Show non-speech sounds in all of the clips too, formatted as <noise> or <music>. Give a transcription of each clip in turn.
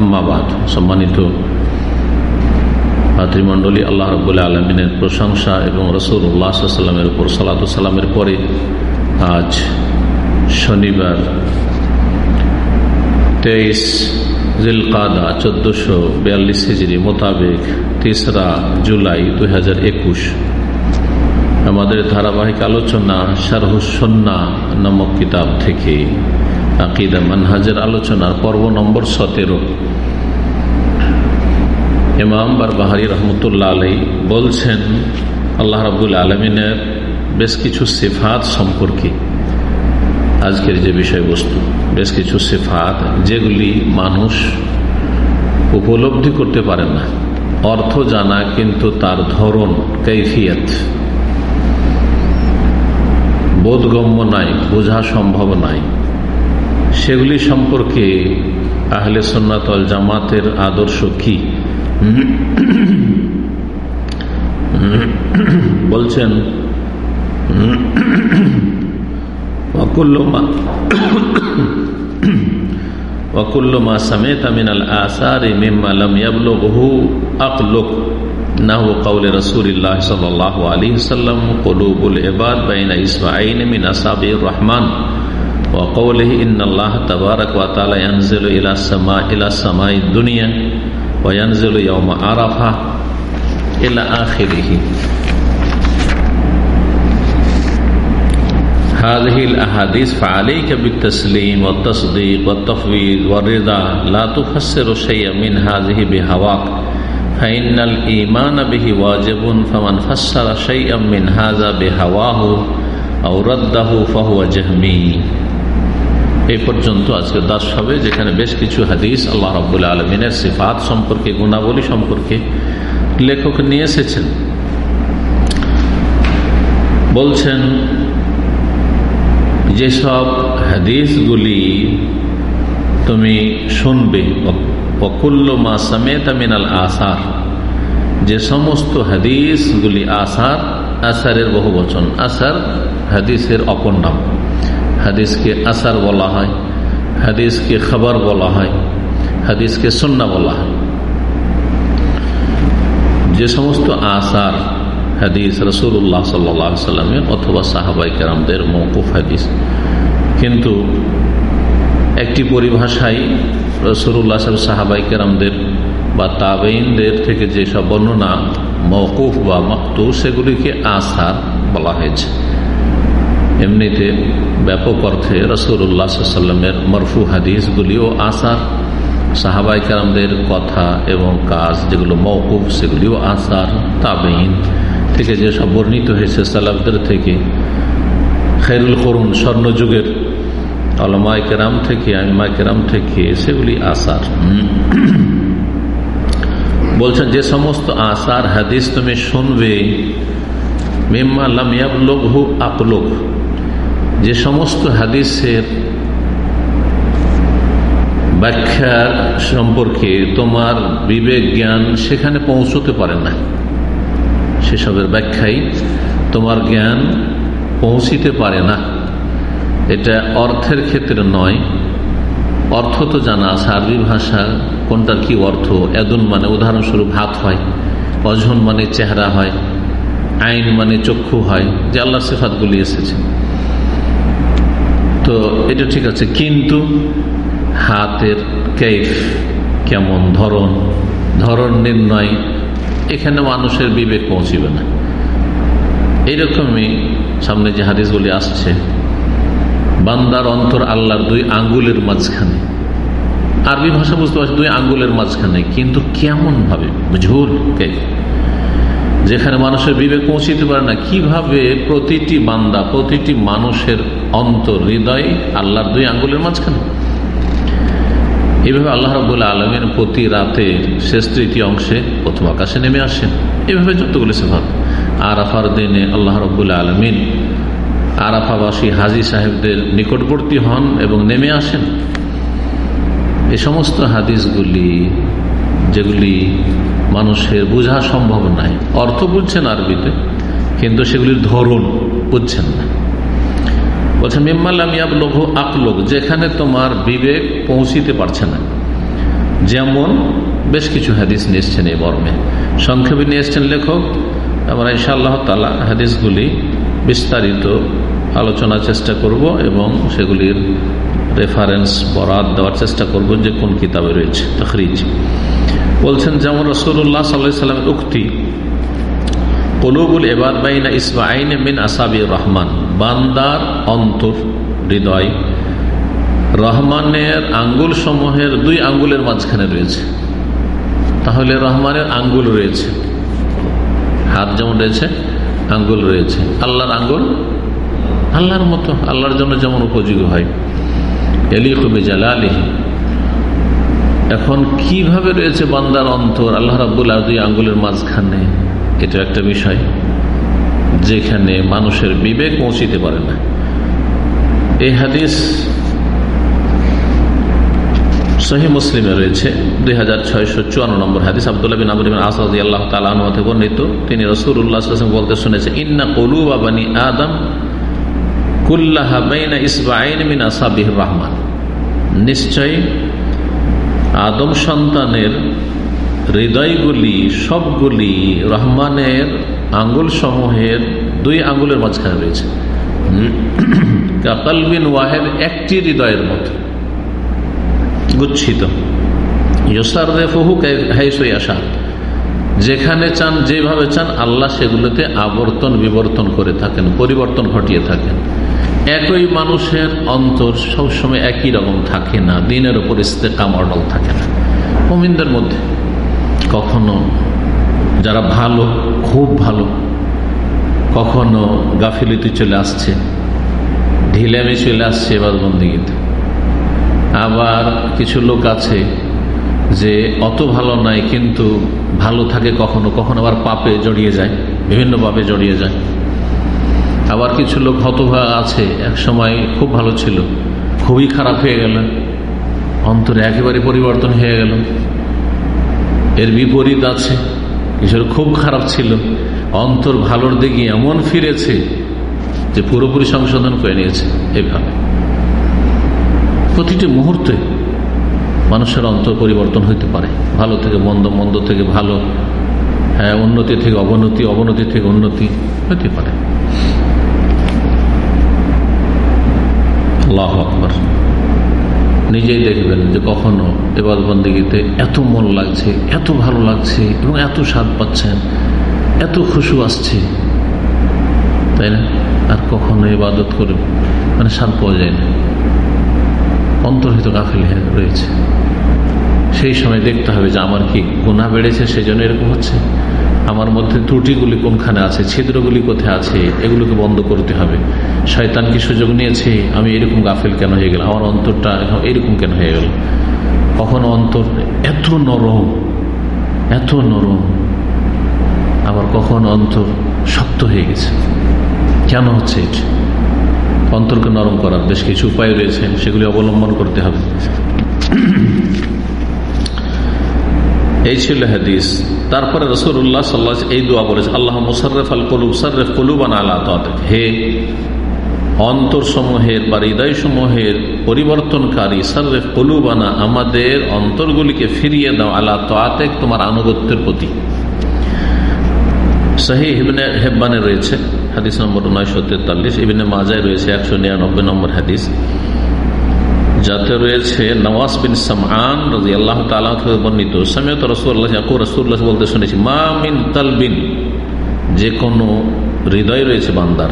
আম্মাবাদ সম্মানিত ভাতৃমণ্ডলী, আল্লাহ রবুল্লা আলমিনের প্রশংসা এবং রসুল উল্লাহামের উপর সালাত সালামের পরে আজ শনিবার তেইশ জিলকাদা চোদ্দশো বিয়াল্লিশ হিজড়ি মোতাবেক তেসরা জুলাই দু হাজার একুশ। আমাদের ধারাবাহিক আলোচনা শারহুসন্না নামক কিতাব থেকে আকিদা মানহাজের আলোচনার পর্ব নম্বর সতেরো। ইমাম বারবাহারি রহমতুল্লাহ আলাই বলছেন, আল্লাহ রাবুল আলমিনের বেশ কিছু সিফাত সম্পর্কে আজকের যে বিষয়বস্তু, বেশ কিছু সিফাত যেগুলি মানুষ উপলব্ধি করতে পারে না। অর্থ জানা, কিন্তু তার ধরন কৈফিয়ত বোধগম্য নাই, বোঝা সম্ভব নাই। সেগুলি সম্পর্কে আহলে সন্ন্যাতল জামাতের আদর্শ কি? <coughs> বলছেন ওকুল্লমা <coughs> সমেত মিনাল আসারে মিম্মা লম ইয়াবলুগহু আকলুক নাহু কওলে রাসূলুল্লাহ সাল্লাল্লাহু আলাইহি সাল্লাম কুলুবুল ইবাদ বাইনা ইসবাঈন মিন আসাবির রহমান وقوله إن الله تبارك وتعالى ينزل إلى السماء إلى السماء الدنيا وينزل يوم عرفة إلى آخره. هذه الأحاديث فعليك بالتسليم والتصديق والتفويض والرضا لا تفسر شيئا من هذه بهواك فإن الإيمان به واجب فمن فسر شيئا من هذا بهواه أو رده فهو جهمي. এই পর্যন্ত আজকে দাস হবে, যেখানে বেশ কিছু হাদিস আল্লাহ রবুল্লা আলমিনের সিফাত সম্পর্কে, গুণাবলী সম্পর্কে লেখক নিয়ে এসেছেন। বলছেন, যেসব হাদিসগুলি তুমি শুনবে, অকুল্ল মা সামেত মিনাল আসার, যে সমস্ত হাদিসগুলি আসার, আসারের বহু বচন আসার হাদিসের অপর নাম। হাদিসকে আসার বলা হয়, হাদিসকে খবর বলা হয়, হাদিসকে সন্না বলা হয়। যে সমস্ত আসার হাদিস রসুল্লাহ সাল্লামের অথবা সাহাবাই কেরামদের মৌকুফ হাদিস। কিন্তু একটি পরিভাষায় রসুল্লাহ সাহাবাই কেরামদের বা তাবেইনদের থেকে যেসব বর্ণনা মৌকুফ বা মক্তু সেগুলিকে আসার বলা হয়েছে। এমনিতে ব্যাপক অর্থে রসুল্লাহ সাল্লামের মরফু হাদিসগুলিও আসার সাহাবাই কালামদের কথা এবং কাজ যেগুলো মৌকুফ সেগুলিও আসার তাবেইন থেকে যেসব বর্ণিত হয়েছে সালাফদের থেকে খেরুল করুন স্বর্ণযুগের আলমায় কেরাম থেকে আইমায় কেরাম থেকে সেগুলি আসার। বলছেন, যে সমস্ত আসার হাদিস তুমি শুনবে, মিম্মা লামিয়াবলোক হু আপলোক যে সমস্ত হাদিসের ব্যাখ্যার সম্পর্কে তোমার বিবেক, জ্ঞান সেখানে পৌঁছতে পারে না সেসবের ব্যাখ্যাই তোমার জ্ঞান পৌঁছিতে পারে না। এটা অর্থের ক্ষেত্রে নয়। অর্থ তো জানা আছে, আরবি ভাষা কোনটার কি অর্থ? এদুন মানে উদাহরণস্বরূপ হাত হয় অজন মানে চেহারা হয়, আইন মানে চক্ষু হয়, যে আল্লাহ সেফাতগুলি এসেছে। তো এটা ঠিক আছে, কিন্তু হাতের কেফ কেমন ধরন? ধরন নির্ণয় এখানে মানুষের বিবেক পৌঁছিবে না। এইরকমই সামনে যে হাদিসগুলি আসছে, বান্দার অন্তর আল্লাহর দুই আঙ্গুলের মাঝখানে। আরবি ভাষা বুঝতে পারছি, দুই আঙ্গুলের মাঝখানে, কিন্তু কেমন ভাবে ঝুল কে যেখানে মানুষের বিবেক পৌঁছিতে পারে না, কীভাবে প্রতিটি বান্দা, প্রতিটি মানুষের অন্তর, হৃদয় আল্লাহর দুই আঙ্গুলের মাঝখানে? এভাবে আল্লাহ রবুল্লা আলমের প্রতি রাতে শেষ তৃতীয় অংশে প্রথম আকাশে নেমে আসেন। এভাবে যতগুলো সেভাব আরাফার দিনে আল্লাহ রবুল্লা আলমিন আরাফাবাসী হাজি সাহেবদের নিকটবর্তী হন এবং নেমে আসেন। এ সমস্ত হাদিসগুলি যেগুলি মানুষের বোঝা সম্ভব নাই। অর্থ বুঝছেন আরবিতে, কিন্তু সেগুলির ধরন বুঝছেন না। বলছেন মিম্মাল্লাম ইয়াবলঘ আকলোক যেখানে তোমার বিবেক পৌঁছিতে পারছে না। যেমন বেশ কিছু হাদিস নিয়ে এসছেন এই মর্মে। সংক্ষেপে নিয়ে এসছেন লেখক, আমরা ইনশাআল্লাহ তালা হাদিসগুলি বিস্তারিত আলোচনার চেষ্টা করব এবং সেগুলির রেফারেন্স বরাদ দেওয়ার চেষ্টা করব যে কোন কিতাবে রয়েছে। তখরিজ। বলছেন, যেমন রসুল্লাহ সাল্লাহ সাল্লামের উক্তি, কলুবুল এবাদ বাইনা ইসমাইন মিন আসাবি রহমান, বান্দার অন্তর, হৃদয়, রহমানের আঙ্গুল সমূহের দুই আঙ্গুলের মাঝখানে রয়েছে। তাহলে রহমানের আঙ্গুল রয়েছে। হাত যেমন রয়েছে, আঙ্গুল রয়েছে। আল্লাহর আঙ্গুল, আল্লাহর মতো, আল্লাহর জন্য যেমন উপযোগী হয়। এখন কীভাবে রয়েছে বান্দার অন্তর? আল্লাহ রাবুল্লাহ দুই আঙ্গুলের মাঝখানে। এটা একটা বিষয় যেখানে মানুষের বিবেক পৌঁছিতে পারে না। এই হাদিস সহি মুসলিমে রয়েছে, দুই হাজার ছয়শো চুয়ান্ন নম্বর হাদিস। আবদুল্লাহ বর্ণিত। তিনি রসুল্লাহ বলতে আদম কুল্লাহা বাইনা ইসবাইন মিন আসাবিহ রহমান। নিশ্চয় আদম সন্তানের হৃদয়গুলি, সবগুলি রহমানের আঙ্গুল সমূহের দুই আঙ্গুলের মাঝখানে রয়েছে। কাকালবিন ওয়াহেদ একটি হৃদয়ের মতো গুচ্ছিত। ইয়সার রেফহু আসা যেখানে চান, যেভাবে চান, আল্লাহ সেগুলোতে আবর্তন বিবর্তন করে থাকেন, পরিবর্তন ঘটিয়ে থাকেন। একই মানুষের অন্তর সবসময় একই রকম থাকে না, দিনের উপর ইস্তেকাম অডল থাকে না। মোমিনদের মধ্যে কখনো যারা ভালো, খুব ভালো, কখনো গাফিলিতে চলে আসছে, ঢিলামে চলে আসছে এবার বন্দিগিতে। আবার কিছু লোক আছে যে অত ভালো নাই কিন্তু ভালো থাকে কখনো কখনো আবার পাপে জড়িয়ে যায় বিভিন্ন পাপে জড়িয়ে যায়। আবার কিছু লোক হতভাগ আছে। এক সময় খুব ভালো ছিল। খুবই খারাপ হয়ে গেল। অন্তরে একেবারে পরিবর্তন হয়ে গেল। এর বিপরীত আছে। কিছু খুব খারাপ ছিল। অন্তর ভালোর দিকে এমন ফিরেছে যে পুরোপুরি সংশোধন করে নিয়েছে এভাবে। প্রতিটি মুহূর্তে মানুষের অন্তর পরিবর্তন হইতে পারে। ভালো থেকে মন্দ মন্দ থেকে ভালো। হ্যাঁ উন্নতি থেকে অবনতি অবনতি থেকে উন্নতি হতে পারে। আল্লাহ আকবর। নিজেই দেখবেন যে কখনো এবার বন্দিগিতে এত মন লাগছে, এত ভালো লাগছে এবং এত স্বাদ পাচ্ছেন, এত খুশু আসছে। তাই না? আর কখনো ইবাদত করে মানে স্বাদ পাওয়া যায় না। অন্তর্হিত গাফিল রয়েছে। সেই সময় দেখতে হবে যে আমার কি গুণা বেড়েছে সেই জন্য এরকম হচ্ছে? আমার মধ্যে ত্রুটিগুলি কোনখানে আছে, ছিদ্রগুলি কোথায় আছে, এগুলোকে বন্ধ করতে হবে। শয়তান কি সুযোগ নিয়েছে? আমি এরকম গাফিল কেন হয়ে গেল আমার অন্তরটা এরকম কেন হয়ে গেল? কখনো অন্তর এত নরম এত নরম, আবার কখনো অন্তর শক্ত হয়ে গেছে। কেন হচ্ছে এটা? অন্তরকে নরম করার বেশ কিছু উপায় রয়েছে, সেগুলি অবলম্বন করতে হবে। এই ছিল হাদিস। তারপরে রসুল্লাহ সাল্লাহ এই দোয়া বলেছে আল্লাহ মুসারফ আল কলুব, সার্রেফ কলুবান আল্লাহ হে অন্তর সমূহের বা হৃদয় সমূহের পরিবর্তনকারী, সার্রেফ কলুবানা আমাদের অন্তরগুলিকে ফিরিয়ে দাও আল্লাহ তাতে তোমার আনুগত্যের প্রতি। হেব্বানে রয়েছে, হাদিস নম্বর নয়শো তেতাল্লিশ, ইবিনে মাজায় রয়েছে একশো নিরানব্বই নম্বর হাদিস। যাতে রয়েছে নওয়াজ বিন সামান রাজি আল্লাহ তালা বর্ণিত। সামিয়ত রসুল্লাহ রসুল্লাহ বলতে শুনেছি, মা মিন তালবিন যে কোনো হৃদয় রয়েছে বান্দার।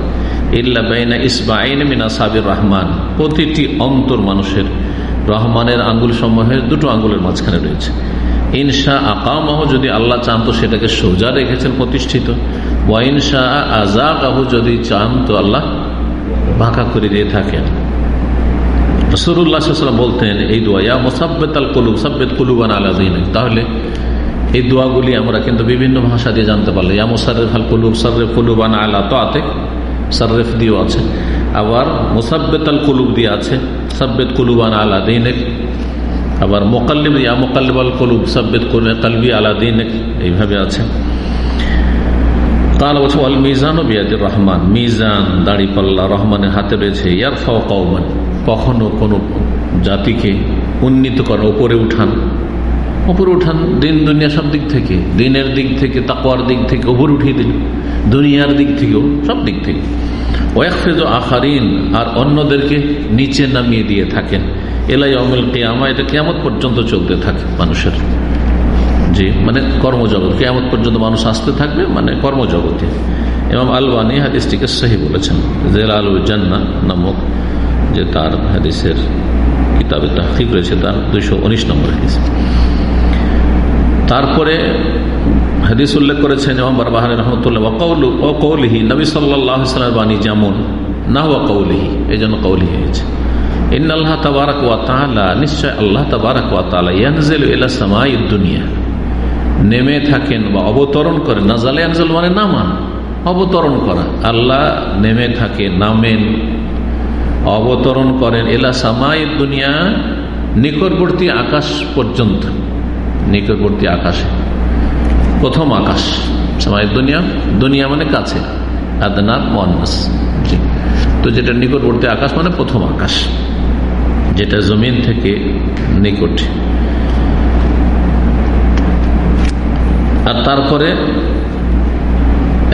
ইল্লা বাইনা ইসবাইন মিনা সাবির রহমান প্রতিটি অন্তর মানুষের রহমানের আঙ্গুল সমূহের দুটো আঙ্গুলের মাঝখানে রয়েছে। ইনশা আকামাহ যদি আল্লাহ চান তো সেটাকে সোজা রেখেছেন প্রতিষ্ঠিত। ওয়াইনশা আজা কাহু যদি চান তো আল্লাহ বাঁকা করে দিয়ে থাকেন। রসুল্লাহাম বলতেন, এই দোয়া, ইয়া মোসাব্বেত আল কলুব, সাব্বেত কলুবান আলাদিন তাহলে এই দোয়াগুলি আমরা কিন্তু বিভিন্ন ভাষা দিয়ে জানতে পারল, ইয়া মোসারেফ আল কলুব, সর্রেফ কলুবান আলা তো আতে সর্রেফ দিয়েও আছে। আবার মোসাব্বেত আল কলুব দিয়ে আছে, সাব্বেত কলুবান আলা দিনেক। আবার মোকাল্লিম ইয়া মোকাল্লিব আল কলুব, সাব্বেত কালবি আলা দিনেক। এইভাবে আছে। কাল বলছে অল মিজান ও বিয়াদির রহমান। মিজান দাড়ি পাল্লা রহমানের হাতে রয়েছে ইয়ার ফাও কৌমান কখনো কোনো জাতিকে উন্নীত করেন ওপরে উঠান। ওপরে উঠান, দিন দুনিয়া সব দিক থেকে, দিনের দিক থেকে, তাকওয়ার দিক থেকে ওপরে উঠিয়ে দিন। দুনিয়ার দিক থেকেও, সব দিক থেকে। ওয়াকফেজ আখারিন, আর অন্যদেরকে নিচে নামিয়ে দিয়ে থাকেন। এলাই অমিল কেয়ামা, এটা কেয়ামত পর্যন্ত চলতে থাকে মানুষের। জি মানে কর্মজগৎ। কেয়ামত পর্যন্ত মানুষ আসতে থাকবে মানে কর্মজগতে। এবং আলবানী হাদিসটিকে সহি বলেছেন জেল আলু জান্না নামক যে তার হাদিসের কিতাবে তাহিক রয়েছে, তার দুইশো উনিশ নম্বর হাদিস। তারপরে হাদিস উল্লেখ করেছেন এবং বারবাহান রহমতুল্লাহ ও কৌলিহি নবী সাল্লাহ বাণী যেমন, না হুয়া কৌলিহি এই জন্য কৌলিহি হয়েছে। আল্লাহ নিশ্চয় আল্লাহ ইয়ানজেল দুনিয়া নেমে থাকেন বা অবতরণ নাজালে মানে অবতরণ করা। আল্লাহ নেমে থাকে, নামেন অবতরণ করেন এলা সামাই দুনিয়া নিকটবর্তী আকাশ পর্যন্ত। নিকটবর্তী আকাশে। প্রথম আকাশ। সামাই দুনিয়া। দুনিয়া মানে কাছে। আদনার মহান্নাস তো যেটা নিকটবর্তী আকাশ মানে প্রথম আকাশ। যেটা জমিন থেকে নিকট। আর তারপরে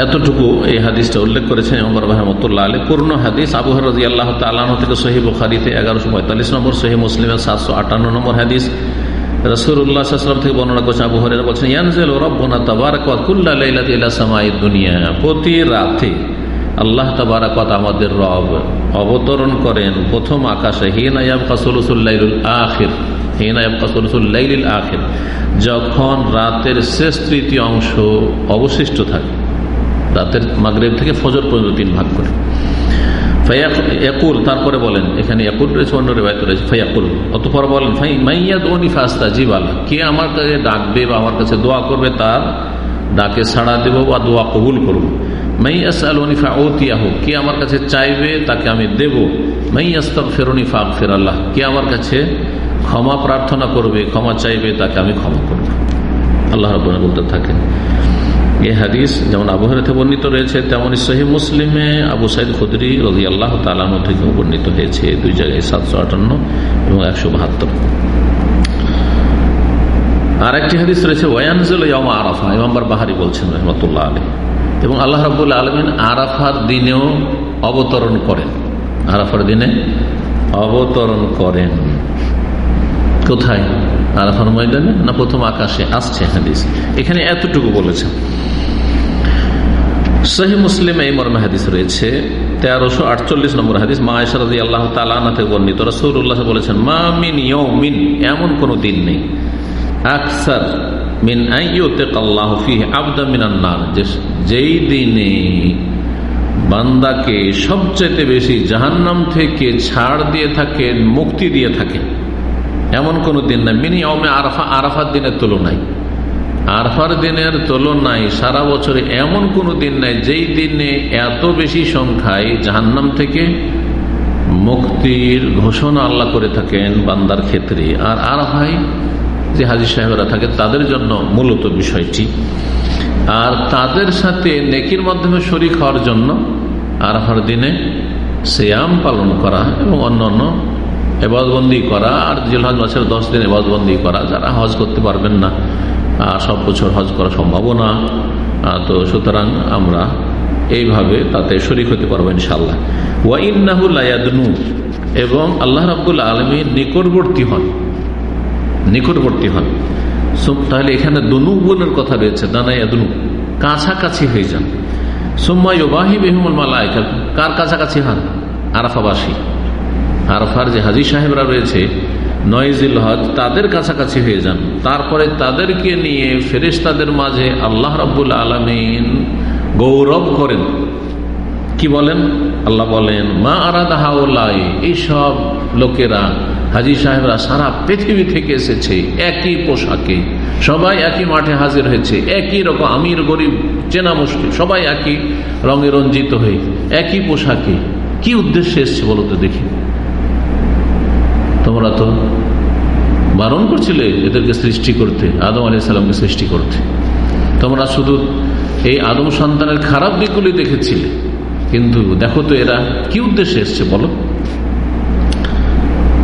এতটুকু এই হাদিসটা উল্লেখ করেছেন অমর রহমতুল্লাহ আলী পূর্ণ হাদিস আবু রাজি আল্লাহ তালাহ থেকে সহি বুখারিতে এগারোশো পঁয়তাল্লিশ নম্বর সহি মুসলিমের সাতশো আটান্ন নম্বর হাদিস। থেকে বর্ণনা করছেন দুনিয়া। প্রতি রাতে আল্লাহ আমাদের রব অবতরণ করেন প্রথম আকাশে যখন রাতের শেষ তৃতীয় অংশ অবশিষ্ট থাকে রাতের মাগরেব থেকে ফজর পর্যন্ত তিন ভাগ করে। তারপরে বলেন, এখানে অন্য ফয়াকুল। অতপর বলেন ফাস্তা কে আমার কাছে ডাকবে বা আমার কাছে দোয়া করবে তার ডাকে সাড়া দেব বা দোয়া কবুল করব। কে আমার কাছে চাইবে তাকে আমি দেব। মাইয়াস্তক ফেরনি ফাক ফের আল্লাহ কে আমার কাছে ক্ষমা প্রার্থনা করবে, ক্ষমা চাইবে তাকে আমি ক্ষমা করব। আল্লাহ রব বলতে থাকেন এই হাদিস যেমন আবহাওয়াতে বর্ণিত রয়েছে, তেমন সহি মুসলিমে আবু সাইদ খুদরি রদি আল্লাহ তালানো থেকে বর্ণিত হয়েছে। দুই জায়গায় সাতশো আটান্ন এবং একশো বাহাত্তর। আর একটি হাদিস রয়েছে ওয়ানজুল ইয়মা আরাফা। ইমাম্বার বাহারি বলছেন, রহমতুল্লাহ আলী এবং আল্লাহ রাবুল আলমিন আরাফার দিনেও অবতরণ করেন। আরাফার দিনে অবতরণ করেন। কোথায়? আরাফার ময়দানে? না প্রথম আকাশে? আসছে হাদিস। এখানে এতটুকু বলেছেন এই মর্মে হাদিস রয়েছে, তেরোশো আটচল্লিশ নম্বর আল্লাহ বলেছেন, মা মিন মিন এমন কোন দিন নেই। মিন ফি যেই দিনে বান্দাকে সবচেয়ে বেশি জাহান্নাম থেকে ছাড় দিয়ে থাকেন মুক্তি দিয়ে থাকেন এমন কোন দিন নাই, মিনি অমে আরফা, আরাফার দিনের তুলনায়। আরফার দিনের তুলনায় সারা বছরে এমন কোন দিন নাই, যেই দিনে এত বেশি সংখ্যায় জাহান্নাম থেকে মুক্তির ঘোষণা আল্লাহ করে থাকেন বান্দার ক্ষেত্রে। আর আরফাই যে হাজি সাহেবরা থাকে, তাদের জন্য মূলত বিষয়টি। আর তাদের সাথে নেকির মাধ্যমে শরিক হওয়ার জন্য আরফার দিনে শ্যাম পালন করা এবং অন্য অন্য এবাদবন্দি করা, আর জিলহজ মাসের দশ দিন এবাদবন্দি করা, যারা হজ করতে পারবেন না সব বছর হজ করা সম্ভব না তো সুতরাং আমরা এইভাবে তাতে শরিক হতে পারব ইনশাল্লাহ ওয়াইনাহুল্লায়াদনু এবং আল্লাহ রাবুল আলমীর নিকটবর্তী হন নিকটবর্তী হন। তাহলে এখানে দনু বোনের কথা রয়েছে দানায়াদনু কাছাকাছি হয়ে যান। সোম্মা ইবাহি বেহমুল মালায়কা, কার কাছাকাছি হন? আরাফাবাসী। আরফার যে হাজি সাহেবরা রয়েছে নয়জিল হজ তাদের কাছাকাছি হয়ে যান। তারপরে তাদেরকে নিয়ে ফেরেস তাদের মাঝে আল্লাহ রব্বুল আলমিন গৌরব করেন। কি বলেন? আল্লাহ বলেন, মা আরাদা হাওলাই এইসব লোকেরা, হাজি সাহেবরা সারা পৃথিবী থেকে এসেছে, একই পোশাকে। সবাই একই মাঠে হাজির হয়েছে, একই রকম আমির, গরিব, চেনা মুশকিল সবাই একই রঙে রঞ্জিত হয়ে, একই পোশাকে। কি উদ্দেশ্যে এসছে বলো তো দেখি। তোমরা তো বারণ করছিলে এদেরকে সৃষ্টি করতে, আদম আলি সাল্লামকে সৃষ্টি করতে। তোমরা শুধু এই আদম সন্তানের খারাপ দিকগুলি দেখেছিলে, কিন্তু দেখো তো এরা কি উদ্দেশ্যে এসছে বলো।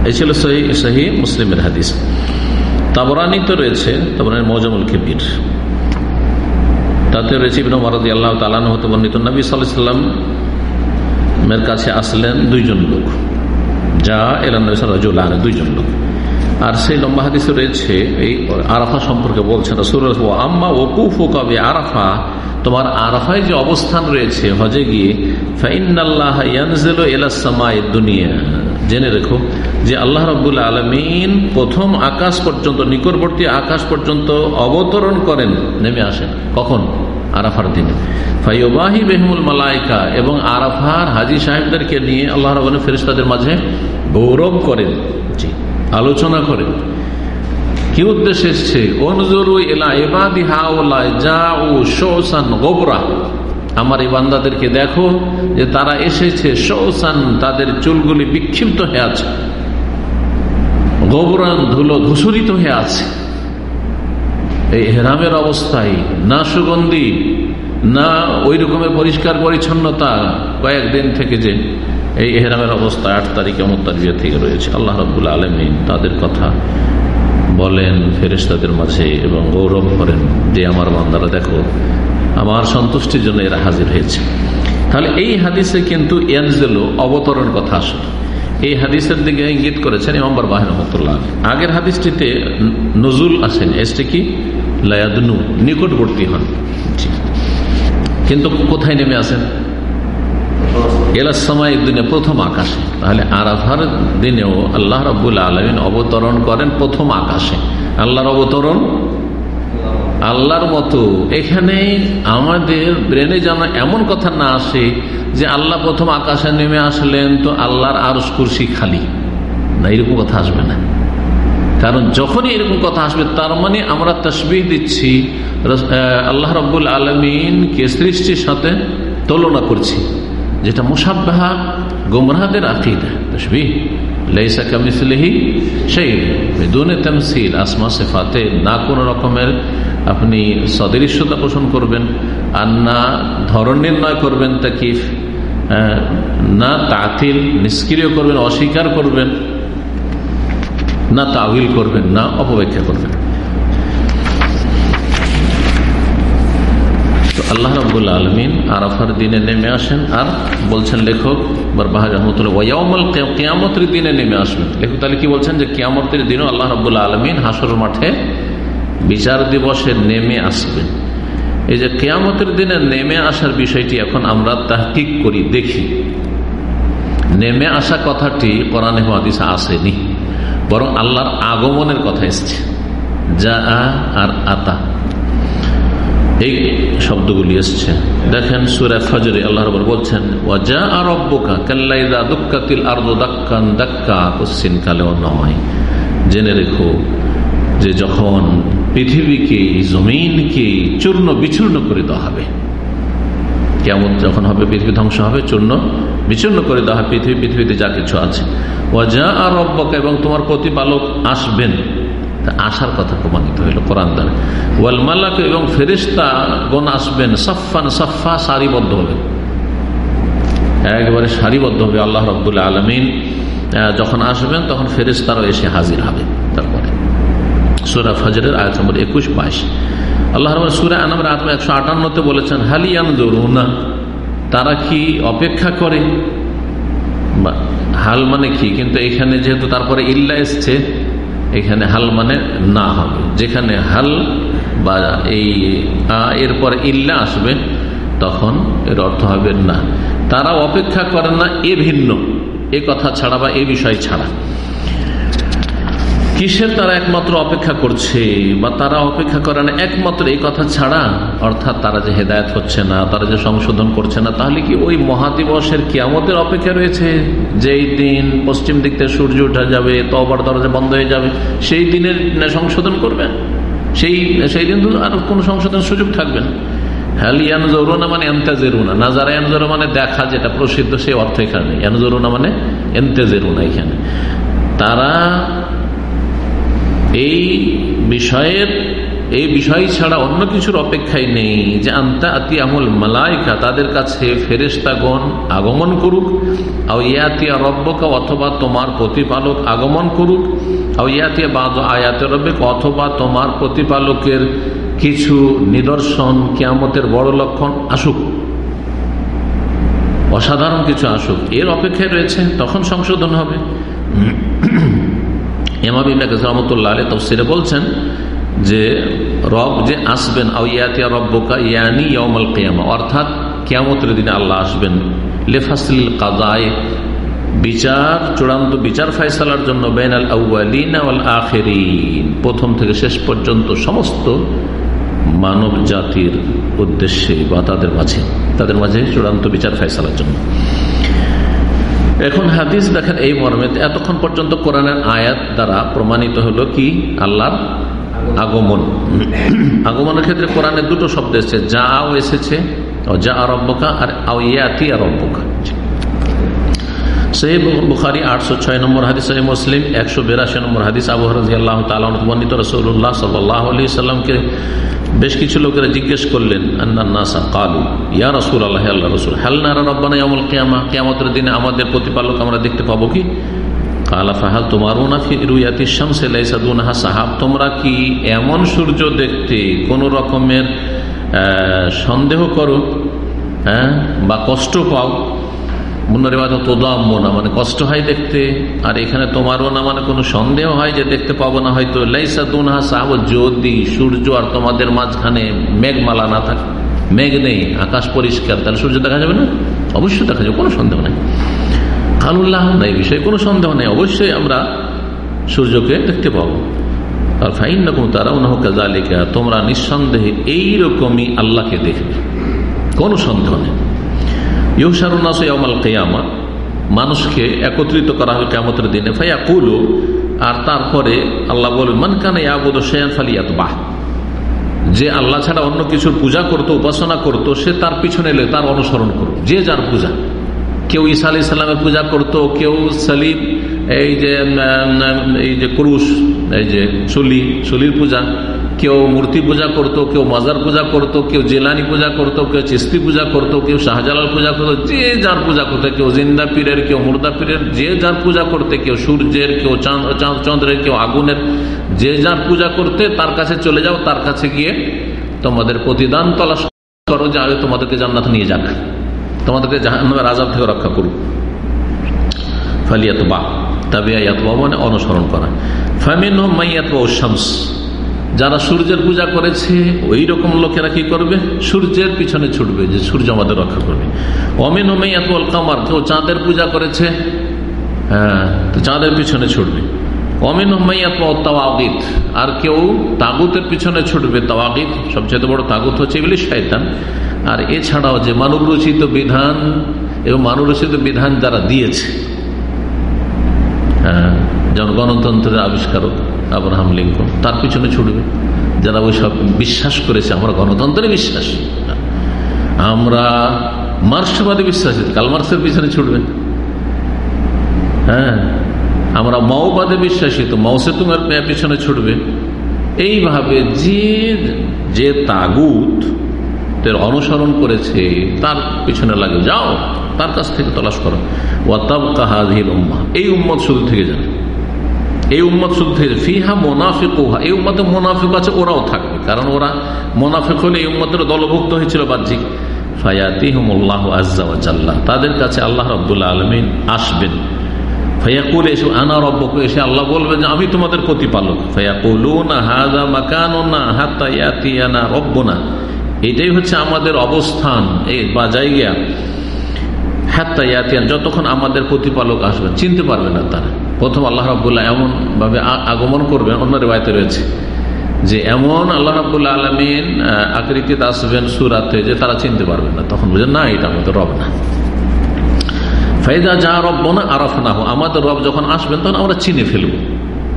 এই ছিল সহি সহি মুসলিমের হাদিস। তাবরানি তো রয়েছে তাবরানি মজামুল কেবির। তাতে রয়েছে ইবিন মারদি আল্লাহ তালান হতে বর্ণিত নবী সাল্লাম এর কাছে আসলেন দুইজন লোক। যা এলান দুইজন লোক। আর সেই লম্বা হাদিসে রয়েছে, এই আরাফা সম্পর্কে বলছেন আম্মা ওকুফ ও কবে আরাফা তোমার আরাফায় যে অবস্থান রয়েছে হজে গিয়ে দুনিয়া। জেনে রেখো যে আল্লাহ রবুল্লা আলমিন প্রথম আকাশ পর্যন্ত, নিকটবর্তী আকাশ পর্যন্ত অবতরণ করেন, নেমে আসেন। কখন? আরাফার দিনে। ফাইবাহি বেহমুল মালাইকা, এবং আরাফার হাজি সাহেবদেরকে নিয়ে আল্লাহ রবান ফেরিস্তাদের মাঝে গৌরব করেন, জি, আলোচনা করেন। কি উদ্দেশ্য এসছে? আমার এই বান্দাদেরকে দেখো যে তারা এসেছে সৌসান তাদের চুলগুলি বিক্ষিপ্ত হয়ে আছে। গোবরান ধুলো ধূসরিত হয়ে আছে। এই হেরামের অবস্থায় না সুগন্ধি, না ওই রকমের পরিষ্কার পরিচ্ছন্নতা কয়েকদিন থেকে যে এই এহরামের অবস্থা আট তারিখে মোত্তারিয়া থেকে রয়েছে। আল্লাহ রবুল্লা আলমিন তাদের কথা বলেন ফেরেস্তাদের মাঝে এবং গৌরব করেন যে, আমার বান্দারা, দেখো, আমার সন্তুষ্টির জন্য এরা হাজির হয়েছে। তাহলে এই হাদিসে কিন্তু এনজেলো অবতরণ কথা আসলে। এই হাদিসের দিকে ইঙ্গিত করেছেন ইমাম্বার বাহিন আগের হাদিসটিতে নজুল আসেন এসটি কি? লায়াদনু, নিকটবর্তী হন। কিন্তু কোথায় নেমে আসেন? এলার সময় দিনে প্রথম আকাশে। তাহলে আরাফার দিনেও আল্লাহ রবুল্লা আলমিন অবতরণ করেন প্রথম আকাশে। আল্লাহর অবতরণ? আল্লাহর মতো। এখানে আমাদের ব্রেনে যেন এমন কথা না আসে যে আল্লাহ প্রথম আকাশে নেমে আসলেন তো আল্লাহর আর কুরসি খালি। না, এরকম কথা আসবে না। কারণ যখনই এরকম কথা আসবে, তার মানে আমরা তসবিহ দিচ্ছি আল্লাহ রব্বুল আলমিনকে সৃষ্টির সাথে তুলনা করছি। যেটা মুসাব্বাহা গুমরাহাদের আকিদা তসবি লেসা কামিসলেহি সেই বেদুনে তামসিল, আসমা সেফাতে, না কোনো রকমের আপনি সদৃশ্যতা পোষণ করবেন, আর না ধরন নির্ণয় করবেন তাকিফ না তাতিল নিষ্ক্রিয় করবেন, অস্বীকার করবেন, না তাবিল করবেন, না অপব্যাখ্যা করবেন তো আল্লাহ রবুল্লা আলমিন আরাফার দিনে নেমে আসেন আর বলছেন, লেখক কেয়ামতের দিনে নেমে আসবেন। লেখক, তাহলে কি বলছেন যে কেয়ামতের দিনও আল্লাহ রবুল্লা আলমিন হাসর মাঠে বিচার দিবসে নেমে আসবেন। এই যে কেয়ামতের দিনে নেমে আসার বিষয়টি এখন আমরা তাহকিক করি, দেখি। নেমে আসা কথাটি কোরআনে হাদিসে আসেনি, বরং আল্লাহর আগমনের কথা এসছে। যা আর আতা। এই শব্দগুলি এসছে। দেখেন সুরা ফজরে আল্লাহ রব বলছেন যা আর অব্বকা কাল্লাইদা দুঃখাতিল আর্দ দাক্কান দাক্কা। কোশ্চিন কালেও নয়। জেনে রেখো যে যখন পৃথিবীকে, জমিনকে চূর্ণ বিচূর্ণ করে দেওয়া হবে কেমন যখন হবে, পৃথিবী ধ্বংস হবে, চূর্ণ বিচূর্ণ করে দেওয়া হবে, পৃথিবী, পৃথিবীতে যা কিছু আছে। ওয়াজা আর রব্বকা এবং তোমার প্রতিপালক আসবেন। আসার কথা প্রমাণিত হইল কোরআন দ্বারা। ওয়াল মাল্লাক এবং ফেরিস্তা গণ আসবেন সাফান সাফা সারিবদ্ধ হবে। একবারে সারিবদ্ধ হবে আল্লাহ রব্দুল্লাহ আলমিন। যখন আসবেন তখন ফেরিস্তারও এসে হাজির হবে তারপরে। সুরা ফজরের আয়াত নম্বর একুশ বাইশ। আল্লাহ রহমান সুরা আনামের আত্মা একশো আটান্নতে বলেছেন হালিয়ান দরুনা তারা কি অপেক্ষা করে? হাল মানে কি? কিন্তু এখানে যেহেতু তারপরে ইল্লা এসছে এখানে হাল মানে না হবে। যেখানে হাল বা এই এরপর ইল্লা আসবে, তখন এর অর্থ হবে না। তারা অপেক্ষা করে না, এ ভিন্ন। এ কথা ছাড়া বা এ বিষয় ছাড়া। কিসের তারা একমাত্র অপেক্ষা করছে? বা তারা অপেক্ষা করে না একমাত্র এই কথা ছাড়া? অর্থাৎ তারা যে হেদায়ত হচ্ছে না, তারা যে সংশোধন করছে না, তাহলে কি ওই মহাদিবসের কিয়ামতের অপেক্ষা রয়েছে? যেই দিন পশ্চিম দিক থেকে সূর্য উঠে যাবে তবার দরজা বন্ধ হয়ে যাবে, সেই দিনের সংশোধন করবে সেই সেই দিন আর কোনো সংশোধনের সুযোগ থাকবে না। মানে মানে দেখা, যেটা প্রসিদ্ধ সেই মানে এন্তেজেরুনা এখানে। তারা এই বিষয়ের, এই বিষয় ছাড়া অন্য কিছুর অপেক্ষায় নেই যে আন্তা আতি আমল মালাইকা, তাদের কাছে ফেরেস্তাগণ আগমন করুক, আও ইয়াতিয়া রব্বকা অথবা তোমার প্রতিপালক আগমন করুক, আও ইয়াতিয়া বাদ আয়াত রব্বিক অথবা তোমার প্রতিপালকের কিছু নিদর্শন কিয়ামতের বড় লক্ষণ আসুক। অসাধারণ কিছু আসুক। এর অপেক্ষায় রয়েছে, তখন সংশোধন হবে। এমাবি রহমতুল্লাহ আলী তফসিরে বলছেন যে, রব যে আসবেন ইয়াতিয়া রব্বকা ইয়ানি ইয়মাল কেয়ামা, অর্থাৎ কেয়ামতের দিনে আল্লাহ আসবেন। লেফাসিল কাজায় বিচার, চূড়ান্ত বিচার ফাইসালার জন্য বেন আল আউ্লিন আখেরিন, প্রথম থেকে শেষ পর্যন্ত সমস্ত মানব জাতির উদ্দেশ্যে বা তাদের মাঝে তাদের মাঝে চূড়ান্ত বিচার ফাইসালার জন্য। এখন হাদিস দেখেন এই মর্মে, এতক্ষণ পর্যন্ত কোরআনের আয়াত দ্বারা প্রমাণিত হলো কি? আল্লাহর আগমন। আগমনের ক্ষেত্রে কোরআনের দুটো শব্দ এসেছে, যা আও এসেছে যা আরব্বকা আর আউয়াতি আরব্বকা। সেই বুখারি আটশো ছয় নম্বর মুসলিম একশো বিরাশি নম্বর রসুল্লাহ সাল্লাহ আলি সাল্লামকে বেশ কিছু লোকেরা জিজ্ঞেস করলেন আন্নাসা কালু। ইয়া রসুল দিনে আমাদের প্রতিপালক আমরা দেখতে পাবো কি? ফাহাল লাইসাদুনাহা সাহাব। তোমরা কি এমন সূর্য দেখতে কোন রকমের সন্দেহ করো হ্যাঁ বা কষ্ট পাও? তোদাম্মনা মানে কষ্ট হয় দেখতে, আর এখানে তোমারও না মানে কোনো সন্দেহ হয় যে দেখতে পাবো না, হয়তো লাইসা দুনহা সাহাব যদি সূর্য আর তোমাদের মাঝখানে মেঘমালা না থাকে, মেঘ নেই, আকাশ পরিষ্কার, তাহলে সূর্য দেখা যাবে না? অবশ্যই দেখা যাবে, কোনো সন্দেহ নেই। খালুল্লাহ নাই বিষয়ে কোনো সন্দেহ নেই, অবশ্যই আমরা সূর্যকে দেখতে পাবো। আর ফাইন রকম তারা উনহকালিকা তোমরা নিঃসন্দেহে এইরকমই আল্লাহকে দেখবে, কোনো সন্দেহ নেই। মানুষকে একত্রিত করা হবে কেমতের দিনে। ফাইয়া কুলু আর তারপরে আল্লাহ বলে মান কানে আবুদ শেয়ান বাহ যে আল্লাহ ছাড়া অন্য কিছুর পূজা করতো, উপাসনা করতো, সে তার পিছনে এলে তার অনুসরণ করো যে যার পূজা। কেউ ঈসা আলি সাল্লামের পূজা করতো, কেউ সালিম এই যে এই যে ক্রুশ, এই যে চুলি, চুলির পূজা, কেউ মূর্তি পূজা করতো, কেউ মাজার পূজা করতো, কেউ জেলানি পূজা করতো, কেউ চিস্তি পূজা করতো, কেউ শাহজালাল পূজা করতো, যে যার পূজা করতো, কেউ জিন্দা পীরের, কেউ মুর্দা পীরের, যে যার পূজা করতে, কেউ সূর্যের, কেউ চাঁদ চন্দ্রের, কেউ আগুনের, যে যার পূজা করতে, তার কাছে চলে যাও, তার কাছে গিয়ে তোমাদের প্রতিদান তলাশ করো, যে আগে তোমাদেরকে জান্নাত নিয়ে যাক। তোমাদেরকে জাহান্নামের থেকে রক্ষা করুক। ফালিয়াত বা তাবিয়াত মানে অনুসরণ করা। ফামিন যারা সূর্যের পূজা করেছে ওই রকম লোকেরা কি করবে? সূর্যের পিছনে ছুটবে, যে সূর্য আমাদের রক্ষা করবে। অমিন ওমেয়াত কামার, কেউ চাঁদের পূজা করেছে হ্যাঁ তো চাঁদের পিছনে ছুটবে। অমিন হোমাইয়াত তাওয়াগিত, আর কেউ তাগুতের পিছনে ছুটবে। তাওয়াগিত সবচেয়ে বড় তাগুত হচ্ছে এগুলি শয়তান। আর এছাড়াও যে মানব রচিত বিধান, এবং মানব রচিত বিধান যারা দিয়েছে গণতন্ত্রের আবিষ্কারক আব্রাহাম লিঙ্কন, তার পিছনে ছুটবে। যারা ওই সব বিশ্বাস করেছে, আমরা গণতন্ত্রে বিশ্বাস। আমরা মার্ক্সবাদে বিশ্বাসী, কাল মার্ক্সের পিছনে ছুটবে। হ্যাঁ আমরা মাওবাদে বিশ্বাসী, তো মাওসে তোমার পিছনে ছুটবে। এইভাবে যে যে তাগুত অনুসরণ করেছে, তার পিছনে লাগে। যাও তার কাছ থেকে তলাশ করো। ওয়াতাব এই উম্মত শুধু থেকে যাবে। এই উম্মত শুধু থেকে ফিহা মোনাফিক ওহা এই উম্মতে মোনাফিক আছে, ওরাও থাকবে। কারণ ওরা মোনাফিক হলে এই উম্মতের দলভুক্ত হয়েছিল বাহ্যিক। তাদের কাছে আল্লাহ রব্দুল্লাহ আলমিন আসবেন। এসে, আনা রব্বক এসে আল্লাহ বলবেন যে, আমি তোমাদের প্রতিপালক। এটাই হচ্ছে আমাদের অবস্থান। এই বা জায়গা। হাত্তা যতক্ষণ আমাদের প্রতিপালক আসবেন, চিনতে পারবে না তারা। প্রথম আল্লাহ রাবুল্লাহ এমন ভাবে আগমন করবেন, অন্য রেবায়তে রয়েছে, যে এমন আল্লাহ রাবুল্লাহ আলমিন আকৃতিতে আসবেন সুরাতে যে তারা চিনতে পারবেন না। তখন বুঝেন, না, এটা আমাদের রব না। ফাইদা যা রব না আরফ না আমাদের রব যখন আসবেন, তখন আমরা চিনে ফেলব,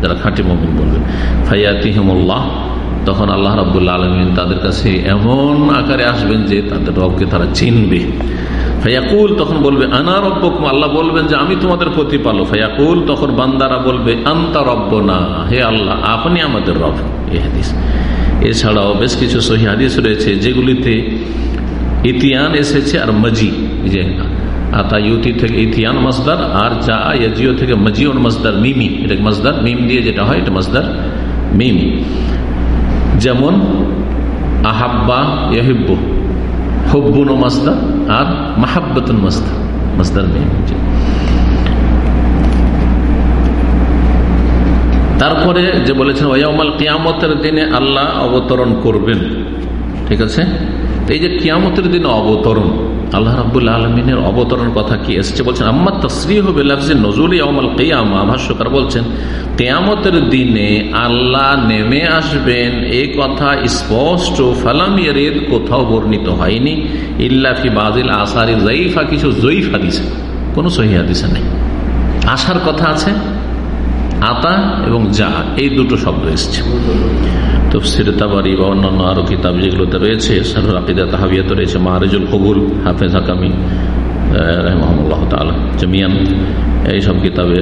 যারা খাঁটি মমিন বলবেন। ফাইয়া ফাইয়াতিহমুল্লাহ, তখন আল্লাহ রাবুল্লাহ আলমিন তাদের কাছে এমন আকারে আসবেন যে তাদের রবকে তারা চিনবে। ফায়াকুল, তখন বলবে, আনা রব্বকুম। আল্লাহ বলবেন যে, আমি তোমাদের প্রতিপালক। ফায়াকুল, তখন বান্দারা বলবে, আন্তা রব্ব না হে আল্লাহ, আপনি আমাদের রব। এ হাদিস। এছাড়াও বেশ কিছু সহি হাদিস রয়েছে, যেগুলিতে ইতিয়ান এসেছে আর মজি যে আতা থেকে মসদার, আর যা থেকে মসদার, মিমি, এটা দিয়ে যেটা হয়, এটা মিম। যেমন, আহাব্বা ইহিব্বু হব্বুন মাসদার আর মাহাব্বতুন মস্তার মস্তার তারপরে যে বলেছেন ওয়ামাল কিয়ামতের দিনে আল্লাহ অবতরণ করবেন। ঠিক আছে? এই যে কিয়ামতের দিনে অবতরণ আল্লাহ রাবুল্লাহ আলমিনের অবতরণ কথা কি এসছে? বলছেন, আম্মা তসরি হবে লাগছে নজরুল ইয়ামাল কেয়ামা ভাষ্যকার বলছেন, কেয়ামতের দিনে আল্লাহ নেমে আসবেন। এই কথা স্পষ্ট, ফালাম ইয়ারেদ, কোথাও বর্ণিত হয়নি। ইল্লাফি বাজিল আসারি জয়ীফা কিছু জয়ীফা দিছে কোনো সহিয়া দিছে নেই। আসার কথা আছে, আতা এবং যা এই দুটো শব্দ এসছে। তফসির তাবারি বা অন্যান্য আরও কিতাব যেগুলোতে রয়েছে সারুল রয়েছে মাহারেজুল কবুল, হাফেজ হাকামি এইসব কিতাবে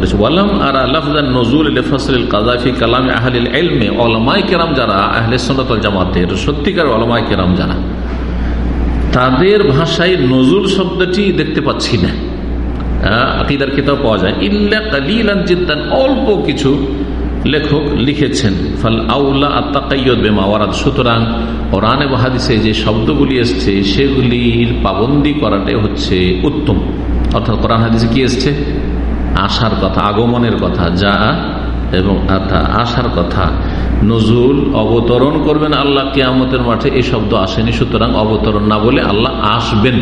রয়েছে। বললাম আর ফসল কাজাফি কালাম আহলিল এলমে কেরাম যারা জামাতের সত্যিকার তাদের ভাষায় নজুল শব্দটি দেখতে পাচ্ছি না। কিতাব পাওয়া যায়। ইল্লা অল্প কিছু লেখক লিখেছেন, ফাল আউলা আত্মাকাইয়দ বেমাওয়ারাদ সুতরাং ওরান এবং হাদিসে যে শব্দগুলি এসছে, সেগুলির পাবন্দি করাটাই হচ্ছে উত্তম। অর্থাৎ কোরআন হাদিসে কি এসছে? আসার কথা, আগমনের কথা, যা এবং আসার কথা। নজুল অবতরণ করবেন আল্লাহ, কিয়ামতের মাঠে এই শব্দ আসেনি, সুতরাং অবতরণ না বলে আল্লাহ আসবেন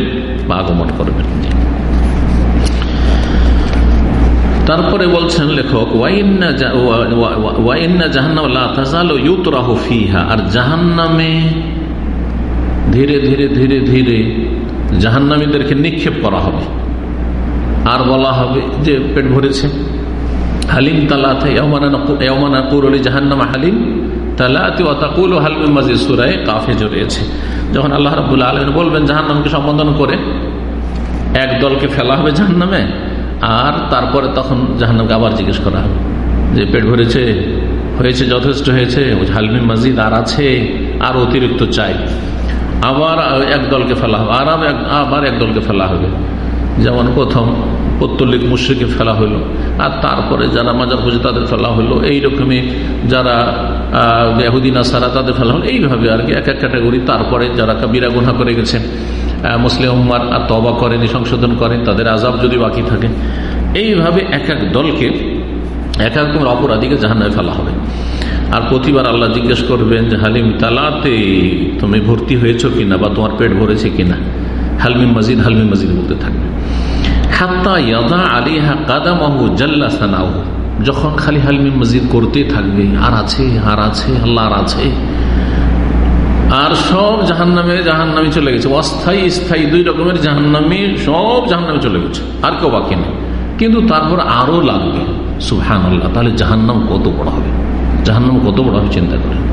বা আগমন করবেন। তারপরে বলছেন লেখক আর জাহান্নামে ধীরে ধীরে ধীরে ধীরে জাহান্নামীদেরকে নিক্ষেপ করা হবে। আর বলা হবে যে পেট ভরেছে। হালিম তালাতে জাহান্নামা হালিম কাফে যখন আল্লাহ রাবুল্লাহ আলমিন বলবেন জাহান্নামকে সম্বোধন করে, এক দলকে ফেলা হবে জাহান্নামে? আর তারপরে তখন জাহান্নামকে আবার জিজ্ঞেস করা হবে যে পেট ভরেছে, হয়েছে, যথেষ্ট হয়েছে? হালমি মসজিদ আর আছে, আর অতিরিক্ত চাই। আবার একদলকে ফেলা হবে আর আবার একদলকে ফেলা হবে। যেমন প্রথম পত্তলিক মুশ্রিকে ফেলা হলো আর তারপরে যারা মাজার খুঁজে তাদের ফেলা হলো এইরকমই যারা বেহুদিন সারা তাদের ফেলা হলো এইভাবে আর কি এক এক ক্যাটাগরি। তারপরে যারা কাবিরা গুনা করে গেছে মুসলিম উম্মার আর তবা করেনি, সংশোধন করেন, তাদের আজাব যদি বাকি থাকে। এইভাবে এক এক দলকে, এক এক রকমের অপরাধীকে জাহান্নায় ফেলা হবে। আর প্রতিবার আল্লাহ জিজ্ঞেস করবেন যে, হালিম তালাতে তুমি ভর্তি হয়েছো কিনা বা তোমার পেট ভরেছে কিনা? হালমি মসজিদ হালমি মসজিদ বলতে থাকবে। ইয়াদা আলিহা জাল্লা যখন খালি হালমি মসজিদ করতে থাকবে, আর আছে আর আছে, আল্লাহ আছে। আর সব জাহান্নামে জাহান্নামে চলে গেছে। অস্থায়ী, স্থায়ী, দুই রকমের জাহান্নামি সব জাহান্নামে চলে গেছে। আর কেউ বাকি নেই। কিন্তু তারপর আরও লাগবে। সুহান আল্লাহ তাহলে জাহান্নাম কত বড় হবে? জাহান্নাম কত বড় হবে চিন্তা করেন।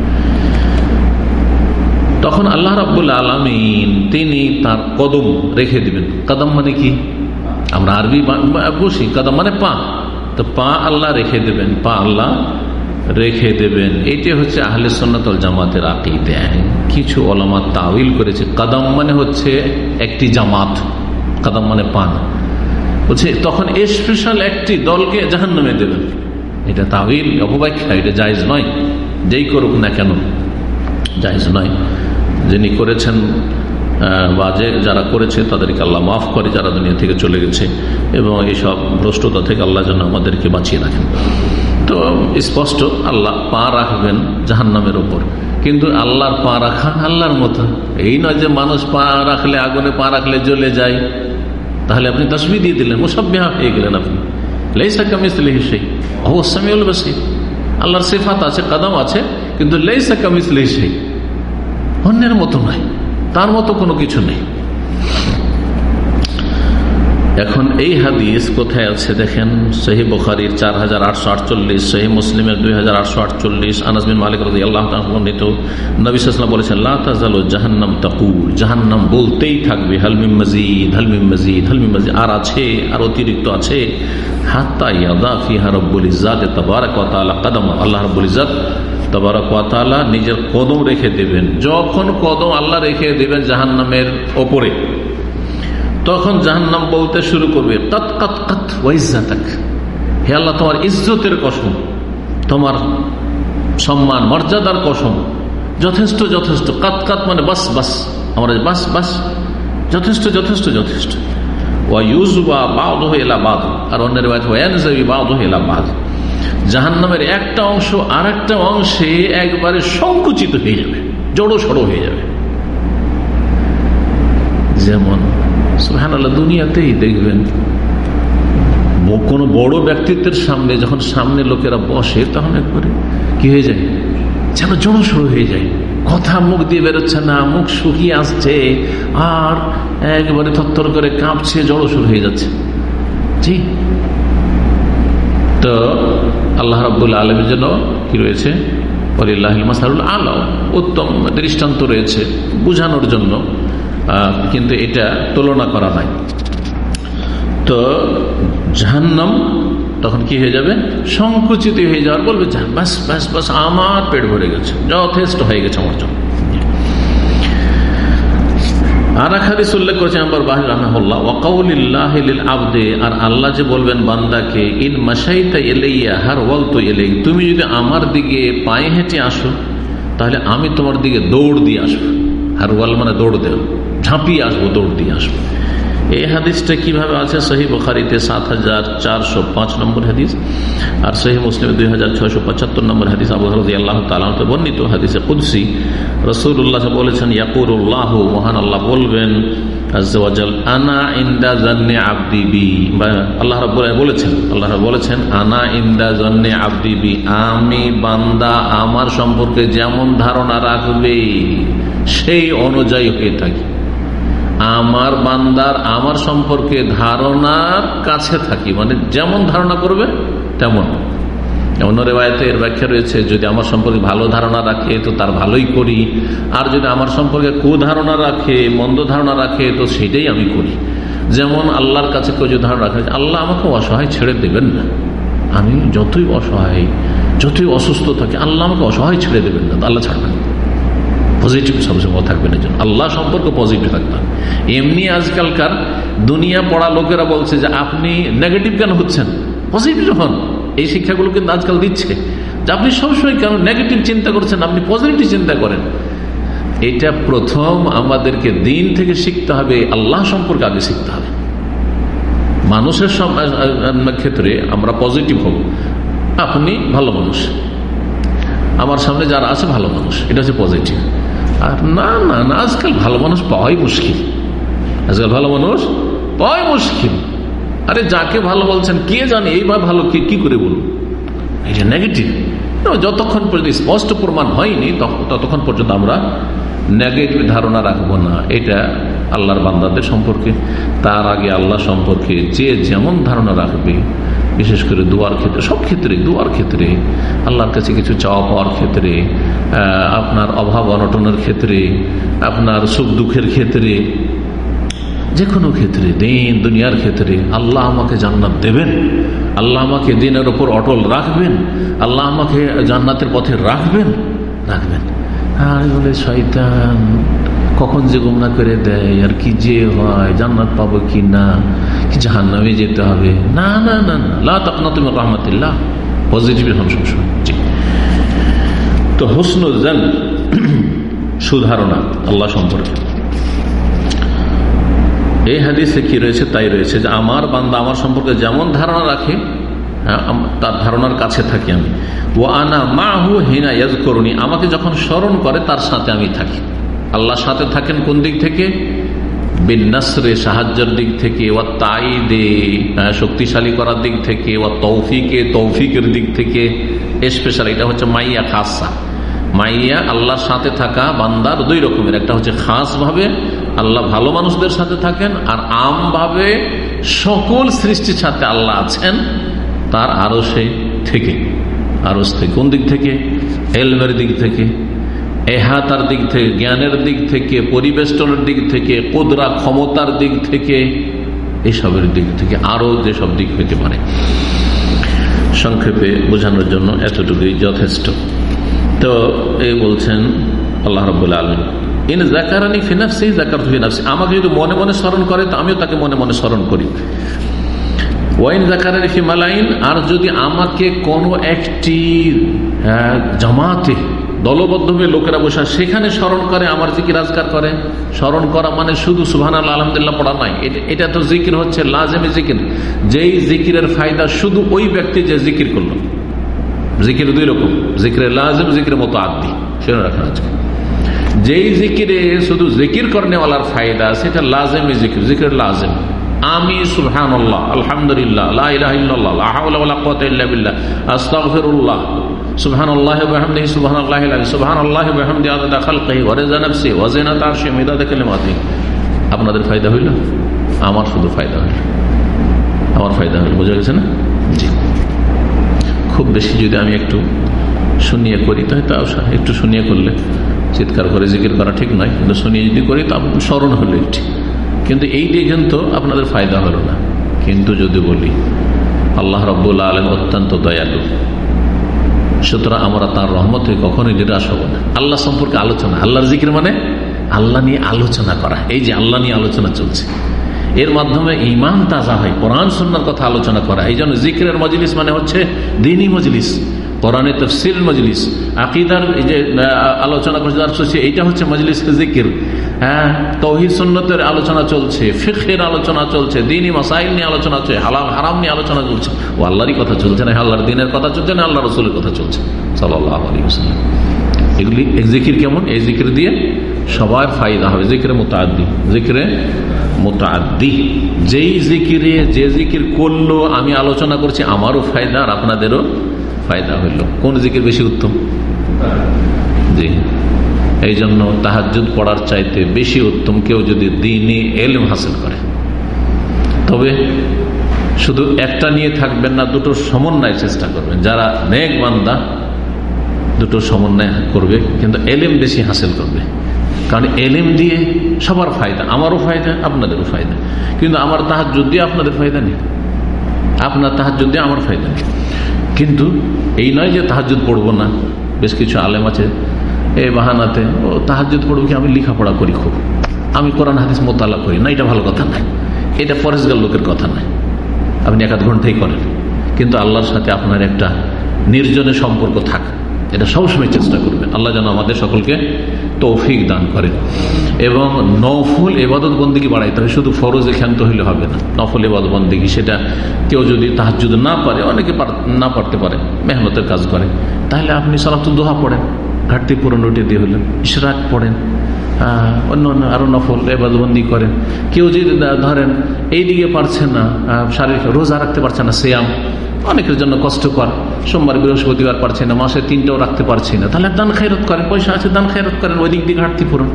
তখন আল্লাহ রাবুল আলমিন তিনি তার কদম রেখে দিবেন। কদম মানে কি? আমরা আরবি বসি কদম মানে পা। তো পা আল্লাহ রেখে দেবেন, পা আল্লাহ রেখে দেবেন। এটি হচ্ছে আহলে সন্ন্যতল জামাতের দেন কিছু ওলামাত তাবিল করেছে। কাদাম মানে হচ্ছে একটি জামাত। কাদাম মানে পান বলছে, তখন স্পেশাল একটি দলকে জাহান নামে দেবেন। এটা তাবিল অপব্যাখ্যা, এটা জায়জ নয়। যেই করুক না কেন, জায়জ নয়। যিনি করেছেন বা যে যারা করেছে তাদেরকে আল্লাহ মাফ করে, যারা দুনিয়া থেকে চলে গেছে এবং এইসব ভ্রষ্টতা থেকে আল্লাহ যেন আমাদেরকে বাঁচিয়ে রাখেন। তো স্পষ্ট, আল্লাহ পা রাখবেন জাহান নামের ওপর। কিন্তু আল্লাহর পা রাখা আল্লাহর মতো। এই নয় যে মানুষ পা রাখলে, আগুনে পা রাখলে জ্বলে যায়। তাহলে আপনি তসবি দিয়ে দিলেন, মুসাব্বিহা হয়ে গেলেন আপনি। লেইসা কামিসলিহি সেই অবসামিউল বাসির। আল্লাহর সেফাত আছে, কদম আছে, কিন্তু লেইসা কামিসলিহি সেই অন্যের মতো নয়। তার মতো কোনো কিছু নেই। এখন এই হাদিস কোথায় আছে দেখেন? সহি বখারির চার হাজার আটশো আটচল্লিশ সহি মুসলিমের দুই হাজার আটশো আটচল্লিশ আনাসবিন মালিক রাজি আল্লাহ বর্ণিত। নবিসাম বলেছেন লাজাল জাহান্নাম তাকুর জাহান্নাম বলতেই থাকবে হালমিম মজিদ হালমিম মজিদ হালমিম মজিদ। আর আছে, আর অতিরিক্ত আছে, হাত্তা ইয়াদা ফিহা রব্বুল ইজাদ তবারক আল্লাহ রব্বুল ইজাদ ওয়াতালা নিজের কদম রেখে দেবেন। যখন কদম আল্লাহ রেখে দেবেন জাহান্নামের ওপরে, তখন জাহান্নাম বলতে শুরু করবে হে আল্লাহ, তোমার ইজ্জতের কসম, তোমার সম্মান, মর্যাদার কসম, যথেষ্ট যথেষ্ট। কাত কাত মানে বাস বাস। আমরা বাস বাস, যথেষ্ট যথেষ্ট যথেষ্ট। ওয়া ইউজ বা বাদ হইলা বাদ। আর অন্যের জাহান্নামের একটা অংশ আর একটা অংশে একবারে সংকুচিত হয়ে যাবে জড়ো সড়ো হয়ে যাবে। যেমন দুনিয়াতেই দেখবেন কোনো বড় ব্যক্তিত্বের সামনে যখন সামনে লোকেরা বসে, তখন একবারে কি হয়ে যায়? যেন জড়সড়ো হয়ে যায়। কথা মুখ দিয়ে বেরোচ্ছে না, মুখ শুকিয়ে আসছে, আর একবারে থর করে কাঁপছে, জড়সড় হয়ে যাচ্ছে। জি। তো আল্লাহ রব্বুল আলমের জন্য কি রয়েছে? উত্তম দৃষ্টান্ত রয়েছে বুঝানোর জন্য। কিন্তু এটা তুলনা করা নাই। তো জাহান্নাম তখন কি হয়ে যাবে? সংকুচিত হয়ে যাওয়ার বলবে বাস বাস বাস, আমার পেট ভরে গেছে, যথেষ্ট হয়ে গেছে আমার জন্য। উল্লেখ আর আল্লাহ যে বলবেন ইন এলেইয়া এলেই তুমি যদি আমার দিকে পায়ে হেঁটে আসো, তাহলে আমি তোমার দিকে দৌড় দিয়ে আসব। হার ওয়াল মানে দৌড় দেব ঝাঁপিয়ে আসব, দৌড় দিয়ে আসব। এই হাদিসটা কীভাবে আছে? সহি বখারিতে সাত হাজার চারশো পাঁচ নম্বর হাদিস আর সহি মুসলিম দুই হাজার ছয়শো পঁচাত্তর নম্বর হাদিস। আবু হরদি আল্লাহ তালাতে বর্ণিত হাদিসে কুদ্সি। রসুল্লাহ বলেছেন ইয়াকুরুল্লাহ মহান আল্লাহ বলবেন আনা ইন্দা জান্নে আল্লাহ বলেছেন বলেছেন, আনা ইন্দা জন্নে আমি বান্দা, আমার সম্পর্কে যেমন ধারণা রাখবে, সেই অনুযায়ী হয়ে থাকি। আমার বান্দার, আমার সম্পর্কে ধারণার কাছে থাকি। মানে যেমন ধারণা করবে, তেমন। অন্য রেবায়তে এর ব্যাখ্যা রয়েছে, যদি আমার সম্পর্কে ভালো ধারণা রাখে, তো তার ভালোই করি। আর যদি আমার সম্পর্কে কুধারণা রাখে, মন্দ ধারণা রাখে, তো সেটাই আমি করি। যেমন আল্লাহর কাছে কেউ যদি ধারণা রাখে, আল্লাহ আমাকে অসহায় ছেড়ে দেবেন না। আমি যতই অসহায়, যতই অসুস্থ থাকি, আল্লাহ আমাকে অসহায় ছেড়ে দেবেন না আল্লাহ ছাড়বেন পজিটিভ সবসময় থাকবেন এই জন্য। আল্লাহ সম্পর্ক পজিটিভ থাকবেন এমনি আজকালকার দুনিয়া পড়া লোকেরা বলছে যে আপনি নেগেটিভ কেন হচ্ছেন? পজিটিভ হন। এই শিক্ষাগুলো কিন্তু আজকাল দিচ্ছে। যে আপনি সবসময় কেন নেগেটিভ চিন্তা করছেন? আপনি পজিটিভ চিন্তা করেন। এটা প্রথম আমাদেরকে দিন থেকে শিখতে হবে, আল্লাহ সম্পর্কে আগে শিখতে হবে। মানুষের ক্ষেত্রে আমরা পজিটিভ হব। আপনি ভালো মানুষ। আমার সামনে যারা আছে ভালো মানুষ, এটা হচ্ছে পজিটিভ আর না না না, আজকাল ভালো মানুষ পাওয়াই মুশকিল। আজকাল ভালো মানুষ পাওয়াই মুশকিল। আরে, যাকে ভালো বলছেন, কে জানে এইবার ভালো কে, কি করে বলুন? এটা নেগেটিভ যতক্ষণ পর্যন্ত স্পষ্ট প্রমাণ হয়নি ততক্ষণ পর্যন্ত আমরা নেগেটিভ ধারণা রাখব না। এটা আল্লাহর বান্দাদের সম্পর্কে। তার আগে আল্লাহ সম্পর্কে যে যেমন ধারণা রাখবে বিশেষ করে দুয়ার ক্ষেত্রে, সব ক্ষেত্রে, দুয়ার ক্ষেত্রে, আল্লাহর কাছে কিছু চাওয়া পাওয়ার ক্ষেত্রে আপনার অভাব অনটনের ক্ষেত্রে, আপনার সুখ দুঃখের ক্ষেত্রে যে কোনো ক্ষেত্রে, দিন দুনিয়ার ক্ষেত্রে, আল্লাহ আমাকে জান্নাত দেবেন। আল্লাহ আমাকে দিনের ওপর অটল রাখবেন। আল্লাহ আমাকে জান্নাতের পথে রাখবেন। রাখবেন। আর বলে, শয়তান কখন যে গুমনা করে দেয় আর কি যে হয় জান্নাত পাবো কি না কি জাহান নামে যেতে হবে? না না না না। তখন তুমি রহমতুল্লাহ। পজিটিভ হন সবসময়। তো হুসনুজান <clears throat> সুধারণা আল্লাহ সম্পর্কে। এই হাদিসে কি রয়েছে? তাই রয়েছে যে আমার বান্দা আমার সম্পর্কে যেমন ধারণা রাখে হ্যাঁ, তার ধারণার কাছে থাকি আমি। ও আনা মা হু হিনা ইয়াজ করুনি আমাকে যখন স্মরণ করে তার সাথে আমি থাকি। আল্লাহ সাথে থাকেন কোন দিক থেকে? বিন্যাসরে সাহায্যের দিক থেকে ও তাইদে শক্তিশালী করার দিক থেকে ও তৌফিকে, তৌফিকের দিক থেকে স্পেশাল এটা হচ্ছে মাইয়া খাসা। মাইয়া আল্লাহর সাথে থাকা বান্দার দুই রকমের। একটা হচ্ছে খাস ভাবে আল্লাহ ভালো মানুষদের সাথে থাকেন, আর আম ভাবে সকল সৃষ্টির সাথে আল্লাহ আছেন, তার আরও থেকে আরও থেকে। কোন দিক থেকে? এলমের দিক থেকে। এহাতার দিক থেকে, জ্ঞানের দিক থেকে, পরিবেষ্টনের দিক থেকে, কোদরা ক্ষমতার দিক থেকে, এসবের দিক থেকে আরও যেসব দিক হইতে পারে। সংক্ষেপে বোঝানোর জন্য এতটুকুই যথেষ্ট। তো এই বলছেন আল্লাহ রবাহ আলম ইন জাকারানি ফিনাফসি জাকার ফিনাফসি আমাকে যদি মনে মনে স্মরণ করে, তো আমিও তাকে মনে মনে স্মরণ করি। ওয়াইন জাকারানি ফিমালাইন আর যদি আমাকে কোনো একটি জামাতে দলবদ্ধ হয়ে লোকেরা বসা সেখানে স্মরণ করে, আমার জিকির রাজগার করে। স্মরণ করা মানে শুধু সুহান আল্লাহ আলহামদুলিল্লাহ পড়া নয় এটা তো জিকির হচ্ছে, লাজেমি জিকির। যেই জিকিরের ফায়দা শুধু ওই ব্যক্তি যে জিকির করল। জিকির দুই রকম জিকিরে লাজেম জিকির মতো আদি সেটা রাখা আজকে। যেই জিকিরে শুধু জিকির করনেওয়ালার ফায়দা, সেটা লাজেমি জিকির জিকির লাজেম। আমি সুবহান আলহামদুলিল্লাহ আল্লাহ বেহামদিহি সুবহান আল্লাহ সুবহান আল্লাহ কালিমাতি। আপনাদের ফায়দা হইল? আমার শুধু ফায়দা হইল। আমার ফায়দা হইল, বোঝা গেছে না? জি। খুব বেশি যদি আমি একটু শুনিয়ে করি তো হয়তো একটু শুনিয়ে করলে চিৎকার করে জিকির করা ঠিক নয়, কিন্তু শুনিয়ে যদি করি, তা স্মরণ হলো একটি কিন্তু এই কিন্তু আপনাদের ফায়দা হলো না। কিন্তু যদি বলি, আল্লাহ রব্বুল্লা আলম অত্যন্ত দয়ালু। সুতরাং আমরা তার রহমতে কখনোই নিরাশ হব না। আল্লাহ সম্পর্কে আলোচনা। আল্লাহর জিকির মানে আল্লাহ নিয়ে আলোচনা করা। এই যে আল্লাহ নিয়ে আলোচনা চলছে। এর মাধ্যমে ইমান তাজা হয়। কোরআন সন্ন্যার কথা আলোচনা করা। এই জন্য জিকিরের মজলিস মানে হচ্ছে দিনই মজলিস। কোরআনে তফসিল মজলিস, আকিদার যে আলোচনা করছে এইটা হচ্ছে মজলিস জিকির। হ্যাঁ তহিদ সন্ন্যতের আলোচনা চলছে ফিখের আলোচনা চলছে দিনই মাসাইল নিয়ে আলোচনা চলছে, হালাল, হারাম নিয়ে আলোচনা চলছে। ও আল্লাহরই কথা চলছে না, আল্লাহর দিনের কথা চলছে না আল্লাহ রসুলের কথা চলছে। সাল্লাহ এগুলি জিকির কেমন? এই জিকির দিয়ে সবার ফায়দা হবে। জিকিরে মোতাদ্দি জিকিরে মোতাদ্দি যেই জিকিরে, যে জিকির করল, আমি আলোচনা করছি, আমারও ফায়দা আর আপনাদেরও ফায়দা হইল। কোন জিকির বেশি উত্তম? জি। এই জন্য তাহাজুদ পড়ার চাইতে বেশি উত্তম কেউ যদি দিনই এলম হাসিল করে। তবে শুধু একটা নিয়ে থাকবেন না, দুটো সমন্বয় চেষ্টা করবেন। যারা নেক বান্দা, দুটো সমন্বয় করবে, কিন্তু এলেম বেশি হাসিল করবে। কারণ এলেম দিয়ে সবার ফায়দা, আমারও ফায়দা, আপনাদেরও ফায়দা। কিন্তু আমার তাহার যুদ্ধে আপনাদের ফায়দা নেই। আপনার তাহার যুদ্ধে আমার ফায়দা কিন্তু এই নয় যে তাহাজুদ পড়ব না, বেশ কিছু আলেম আছে এই বাহানাতে, ও তাহাজুদ পড়ব কি আমি লেখাপড়া করি খুব। আমি কোরআন হাদিস মোতালা করি না, এটা ভালো কথা নয়। এটা পরেশগাল লোকের কথা নয়। আপনি এক আধ ঘন্টাই করেন। কিন্তু আল্লাহর সাথে আপনার একটা নির্জনের সম্পর্ক থাকে। এটা সবসময় চেষ্টা করবেন। আল্লাহ যেন আমাদের সকলকে তৌফিক দান করে। এবং নফল এবাদত বন্দিকে বাড়াইতে হবে শুধু ফরজে ক্ষান্ত হইলে হবে না। নফল এবাদত বন্দিকে সেটা কেউ যদি তাহার যদি না পারে, অনেকে না পারতে পারে, মেহনতের কাজ করে। তাহলে আপনি সালাতুল দোহা পড়েন, ঘাটতি পূরণ ওটি দিয়ে হলেন, ইশরাক পড়েন। অন্য অন্য আরও নফল এবাদবন্দি করেন। কেউ যদি ধরেন এই দিকে পারছে না শারীরিক রোজা রাখতে পারছে না, সেয়াম, অনেকের জন্য কষ্টকর। সোমবার বৃহস্পতিবার পারছে না, মাসে তিনটাও রাখতে পারছি না। তাহলে দান খায়রত করেন, পয়সা আছে, দান খায়রত করেন, ওই দিক দিয়ে ঘাটতি পূরণ।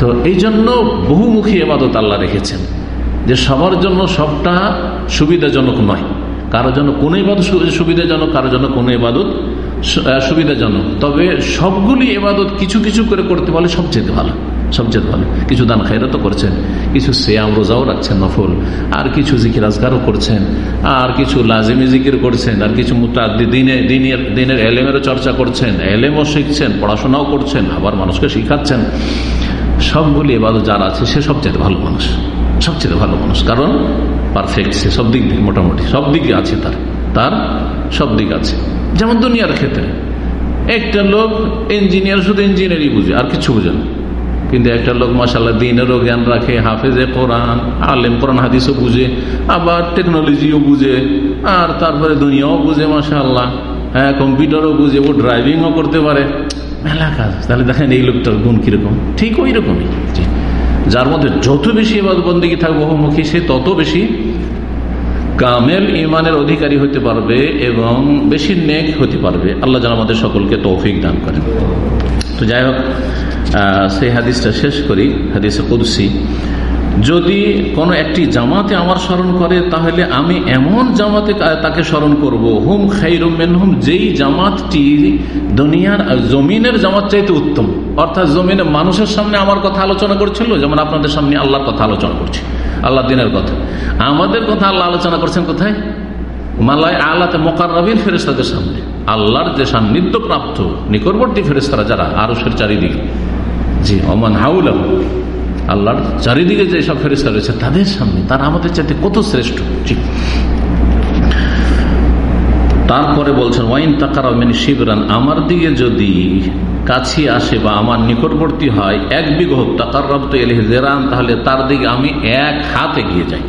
তো এই জন্য বহুমুখী এবাদত আল্লাহ রেখেছেন, যে সবার জন্য সবটা সুবিধাজনক নয়। কারও জন্য কোনো ইবাদত সুবিধাজনক, কারও জন্য কোনো ইবাদত সুবিধাজনক। তবে সবগুলি এবাদত কিছু কিছু করে করতে পারলে সবচেয়ে ভালো সবচেয়ে ভালো। কিছু দান খাইরতও করছেন, কিছু সেয়াম, রোজাও রাখছেন নফল, আর কিছু জিকির আজগারও করছেন, আর কিছু লাজিমি জিকির করছেন, আর কিছু দিনে দিনের দিনের এলেমেরও চর্চা করছেন, এলেমও শিখছেন, পড়াশোনাও করছেন, আবার মানুষকে শিখাচ্ছেন। সবগুলি এবাদত যারা আছে, সে সবচেয়ে ভালো মানুষ, সবচেয়ে ভালো মানুষ। কারণ পারফেক্ট সে সব দিক দিয়ে মোটামুটি, সব দিকে আছে তার। তার সব দিক আছে। যেমন দুনিয়ার ক্ষেত্রে। একটা লোক ইঞ্জিনিয়ার শুধু ইঞ্জিনিয়ারই বুঝে, আর কিছু বুঝে না। কিন্তু একটা লোক মাসাল্লাহ দিনেরও জ্ঞান রাখে, হাফেজে কোরআন, আলেম কোরআন, হাদিসও বুঝে, আবার টেকনোলজিও বুঝে, আর তারপরে দুনিয়াও বুঝে মাসাল্লাহ হ্যাঁ কম্পিউটারও বুঝে, ও ড্রাইভিংও করতে পারে। মেলা কাজ। তাহলে দেখেন এই লোকটার গুণ কীরকম? ঠিক ওই রকমই যার মধ্যে যত বেশি এবার বন্দী থাকবে বহুমুখী সে তত বেশি কামেল ইমানের অধিকারী হতে পারবে এবং বেশি নেক হতে পারবে। আল্লাহ যেন আমাদের সকলকে তৌফিক দান করেন। তো যাই হোক সেই হাদিসটা শেষ করি, হাদিসে কুদসি। যদি কোনো একটি জামাতে আমার স্মরণ করে, তাহলে আমি এমন জামাতে তাকে স্মরণ করব। হুম খাইরুমেন হুম যেই জামাতটি দুনিয়ার জমিনের জামাত চাইতে উত্তম। অর্থাৎ জমিনের মানুষের সামনে আমার কথা আলোচনা করছিল, যেমন আপনাদের সামনে আল্লাহর কথা আলোচনা করছি। আল্লাহ দিনের কথা আমাদের কথা আল্লাহ আলোচনা করছেন কোথায়? মালায় আল্লাহতে মোকারবিন ফেরেস্তাদের সামনে। আল্লাহর যে সান্নিধ্য প্রাপ্ত নিকটবর্তী ফেরেস্তারা যারা আরসের চারিদিকে। জি অমান হাউল আল্লাহর চারিদিকে যেসব ফেরিস্তা রয়েছে, তাদের সামনে, তারা আমাদের চাইতে কত শ্রেষ্ঠ? জি। তারপরে বলছেন, ওয়াইন তাকার শিবরান, আমার দিকে যদি কাছে আসে বা আমার নিকটবর্তী হয়, এক বিঘ তাকার রব্ত এলে জেরান তাহলে তার দিকে আমি এক হাত এগিয়ে যাই।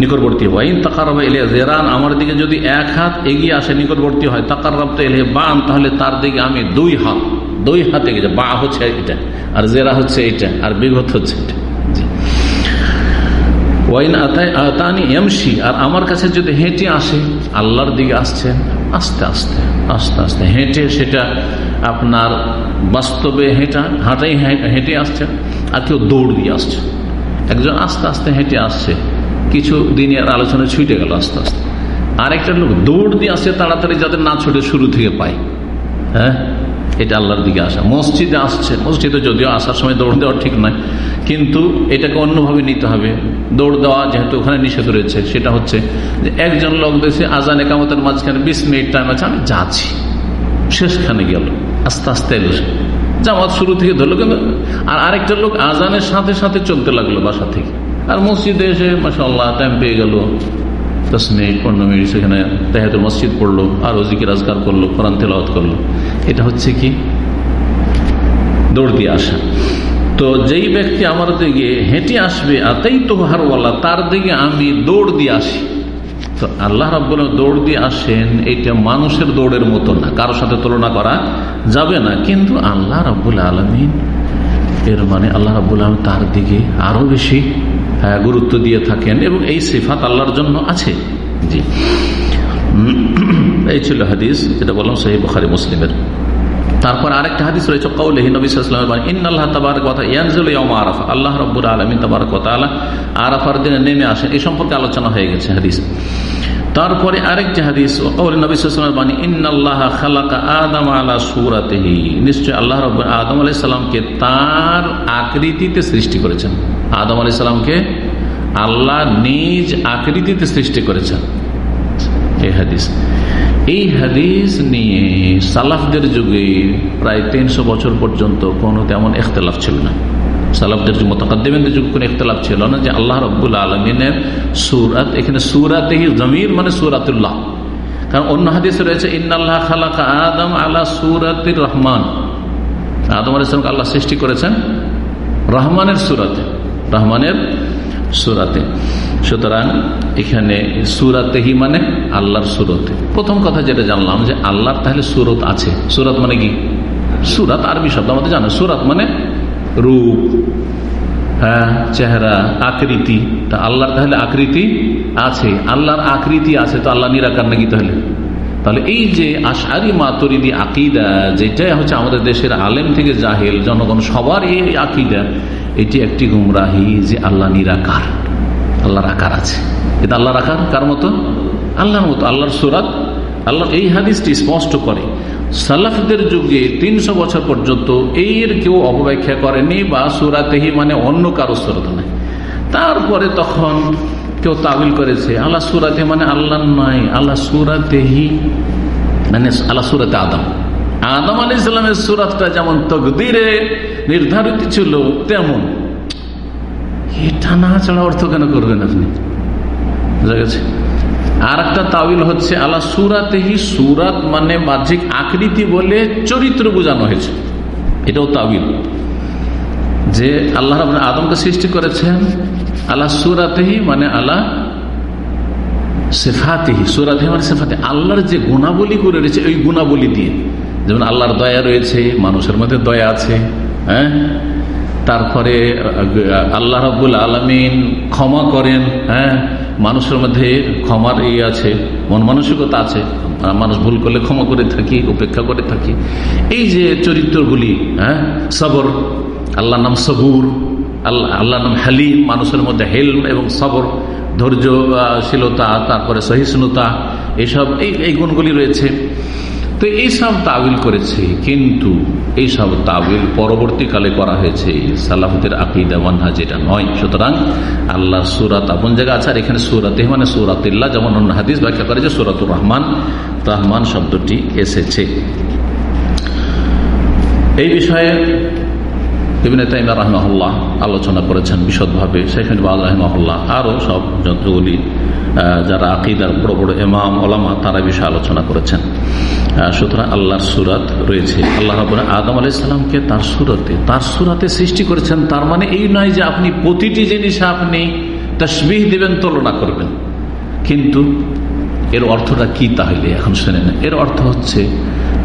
নিকটবর্তী, ওয়াইন তাকার এলে জেরান আমার দিকে যদি এক হাত এগিয়ে আসে, নিকটবর্তী হয় তাকার রব্ত এলে বান, তাহলে তার দিকে আমি দুই হাত, দুই হাতে যাই। বা হচ্ছে এটা, আর জেরা হচ্ছে এটা, আর বিগত হচ্ছে এটা। ওয়াইন আতানি এমসি আর আমার কাছে যদি হেঁটে আসে, আল্লাহর দিকে আসছে, আস্তে আস্তে আস্তে আস্তে হেঁটে সেটা আপনার বাস্তবে হেঁটা, হাঁটাই হেঁটে আসছে, আর কেউ দৌড় দিয়ে আসছে। একজন আস্তে আস্তে হেঁটে আসছে, কিছু দিনের আলোচনা ছুটে গেল আস্তে আস্তে। আরেকটা লোক দৌড় দিয়ে আসছে, তাড়াতাড়ি যাদের না ছুটে শুরু থেকে পায়। হ্যাঁ? এটা আল্লাহর দিকে আসা। মসজিদে আসছে। মসজিদে যদিও আসার সময় দৌড় দেওয়া ঠিক নয়, কিন্তু এটাকে অন্যভাবে নিতে হবে। দৌড় দেওয়া যেহেতু ওখানে নিষেধ রয়েছে, সেটা হচ্ছে যে একজন লোক দেশে আজান একামতের মাঝখানে বিশ মিনিট টাইম আছে, আমি যাচ্ছি। শেষখানে গেল। আস্তে আস্তে এলো জামাত শুরু থেকে ধরলো, কিন্তু আর আরেকটা লোক আজানের সাথে সাথে চলতে লাগল বাসা থেকে। আর মসজিদে এসে মাসা আল্লাহ টাইম পেয়ে গেল। দশ মিনিট পনেরো মিনিট সেখানে তেহাতুর মসজিদ পড়ল আর ওজিকে রাজগার করল, কোরআন তেলাওয়াত করল। এটা হচ্ছে কি? দৌড় দিয়ে আসা। তো যেই ব্যক্তি আমার দিকে হেঁটে আসবে, আতেই তো হারওয়ালা তার দিকে আমি দৌড় দিয়ে আসি। তো আল্লাহ রাব্বুল দৌড় দিয়ে আসেন এটা মানুষের দৌড়ের মতো না কারও সাথে তুলনা করা যাবে না। কিন্তু আল্লাহ রাব্বুল আলমিন, এর মানে আল্লাহ রাবুল আলম তার দিকে আরও বেশি গুরুত্ব দিয়ে থাকেন এবং এই সিফাত আল্লাহর জন্য আছে। জি। এই ছিল হাদিস, যেটা বললাম সহি বখারি মুসলিমের। তারপর আরেকটা হাদিস রয়েছে কৌলহি নবীলামের মানে আল্লাহ তাবার কথা ইয়ানজুল আরাফা। আল্লাহ রব্বুর আলমিন তাবার কথা আল্লাহ আরাফার দিনে নেমে আসেন। এই সম্পর্কে আলোচনা হয়ে গেছে হাদিস। তারপরে আরেকটি হাদিস বাণী ইন্নআল্লাহ খালাকা আদম আলা সুরাতেহি। নিশ্চয় আল্লাহ রব আদম আলাই সাল্লামকে তার আকৃতিতে সৃষ্টি করেছেন। আদম আলাই সাল্লামকে আল্লাহ নিজ আকৃতিতে সৃষ্টি করেছেন। এই হাদিস। এই হাদিস নিয়ে সালাফদের যুগে প্রায় তিনশো বছর পর্যন্ত কোনো তেমন এখতলাফ ছিল না। সালাফদের যুগ মোতাকাদ্দিমের যুগ কোনো ইখতলাফ ছিল না যে আল্লাহ রব্বুল আলমিনের সুরাত এখানে সুরাতেহি জমির মানে সুরাতুল্লাহ। কারণ অন্য হাদিস রয়েছে ইন্নআল্লাহ খালাকা আদম আল্লাহ সুরাতির রহমান। আদম আলাইসলামকে আল্লাহ সৃষ্টি করেছেন রহমানের সুরাতে। রহমানের সুরাতে। সুতরাং এখানে সুরাতেহি মানে আল্লাহর সুরতে। প্রথম কথা যেটা জানলাম যে আল্লাহর তাহলে সুরত আছে। সুরত মানে কি? সুরাত আরবি শব্দ, আমাদের জানো? সুরাত মানে রূপ হ্যাঁ চেহারা, আকৃতি। তা আল্লাহর তাহলে আকৃতি আছে। আল্লাহর আকৃতি আছে, তো আল্লাহ নিরাকার নাকি তাহলে? তাহলে এই যে আশারি মাতরিদি আকিদা যেটা হচ্ছে আমাদের দেশের আলেম থেকে জাহেল, জনগণ সবার এই আকিদা এটি একটি গুমরাহি যে আল্লাহ নিরাকার, আল্লাহর আকার আছে। এটা আল্লাহর আকার? কার মতো? আল্লাহর মতো, আল্লাহর সুরাত। আল্লাহ এই হাদিসটি স্পষ্ট করে, সালাফদের যুগে তিনশো বছর পর্যন্ত এর কেউ অপব্যাখ্যা করেনি বা সুরাতেহি মানে অন্য কারও সুরত নাই। তারপরে তখন কেউ তাবিল করেছে, আল্লাহ সুরাতে মানে আল্লাহ নয় আল্লাহ সুরাতেহি মানে আল্লাহ সুরাতে আদম। আদম আলি ইসলামের সুরাতটা যেমন তকদিরে নির্ধারিত ছিল তেমন। এটা না ছাড়া অর্থ কেন করবেন আপনি? বুঝা গেছে? আর একটা তাবিল হচ্ছে আল্লাহ সুরাতেহি, সুরাত মানে বাহ্যিক আকৃতি বলে চরিত্র বোঝানো হয়েছে। এটাও তাবিল। যে আল্লাহ আদমকে সৃষ্টি করেছেন আল্লাহ সুরাতেহি মানে আল্লাহ সেফাতেহি। সুরাতেহি মানে সেফাতে। আল্লাহর যে গুণাবলী করে রয়েছে ওই গুণাবলী দিয়ে। যেমন আল্লাহর দয়া রয়েছে, মানুষের মধ্যে দয়া আছে। হ্যাঁ? তারপরে, আল্লাহ রব্বুল আলমিন ক্ষমা করেন হ্যাঁ? মানুষের মধ্যে ক্ষমার ইয়ে আছে, মন মানসিকতা আছে। মানুষ ভুল করলে ক্ষমা করে থাকি, উপেক্ষা করে থাকি। এই যে চরিত্রগুলি হ্যাঁ? সবর আল্লাহ নাম সবুর, আল্লাহ আল্লাহ নাম হালিম, মানুষের মধ্যে হেলম এবং সবর, ধৈর্যশীলতা, তারপরে সহিষ্ণুতা, এসব, এই এই গুণগুলি রয়েছে। তো এইসব তাবিল করেছে, কিন্তু এইসব তাবিল পরবর্তীকালে করা হয়েছে। সালাফতের আকিদা মান্না যেটা নয়। সুতরাং আল্লাহ সুরাত আপন জায়গা আছে, আর এখানে সুরাতে মানে সুরাতিল্লাহ যেমন অন্য হাদিস ব্যাখ্যা করে যে সুরাতুর রহমান রহমান শব্দটি এসেছে। এই বিষয়ে আলোচনা করেছেন বিশদভাবে। বাল রহমাহুল্লাহ আরও সব যন্ত্রগুলি যারা আকিদার বড় বড় এমাম ওলামা, তারা বিষয়ে আলোচনা করেছেন। সুতরাং আল্লাহর সুরাত রয়েছে। আল্লাহ রাবুল আদম আলাইসালামকে তার সুরতে, তার সুরাতে সৃষ্টি করেছেন। তার মানে এই নয় যে আপনি প্রতিটি জিনিস আপনি তসবিহ দিবেন, তুলনা করবেন। কিন্তু এর অর্থটা কি তাহলে? এখন শুনে না এর অর্থ হচ্ছে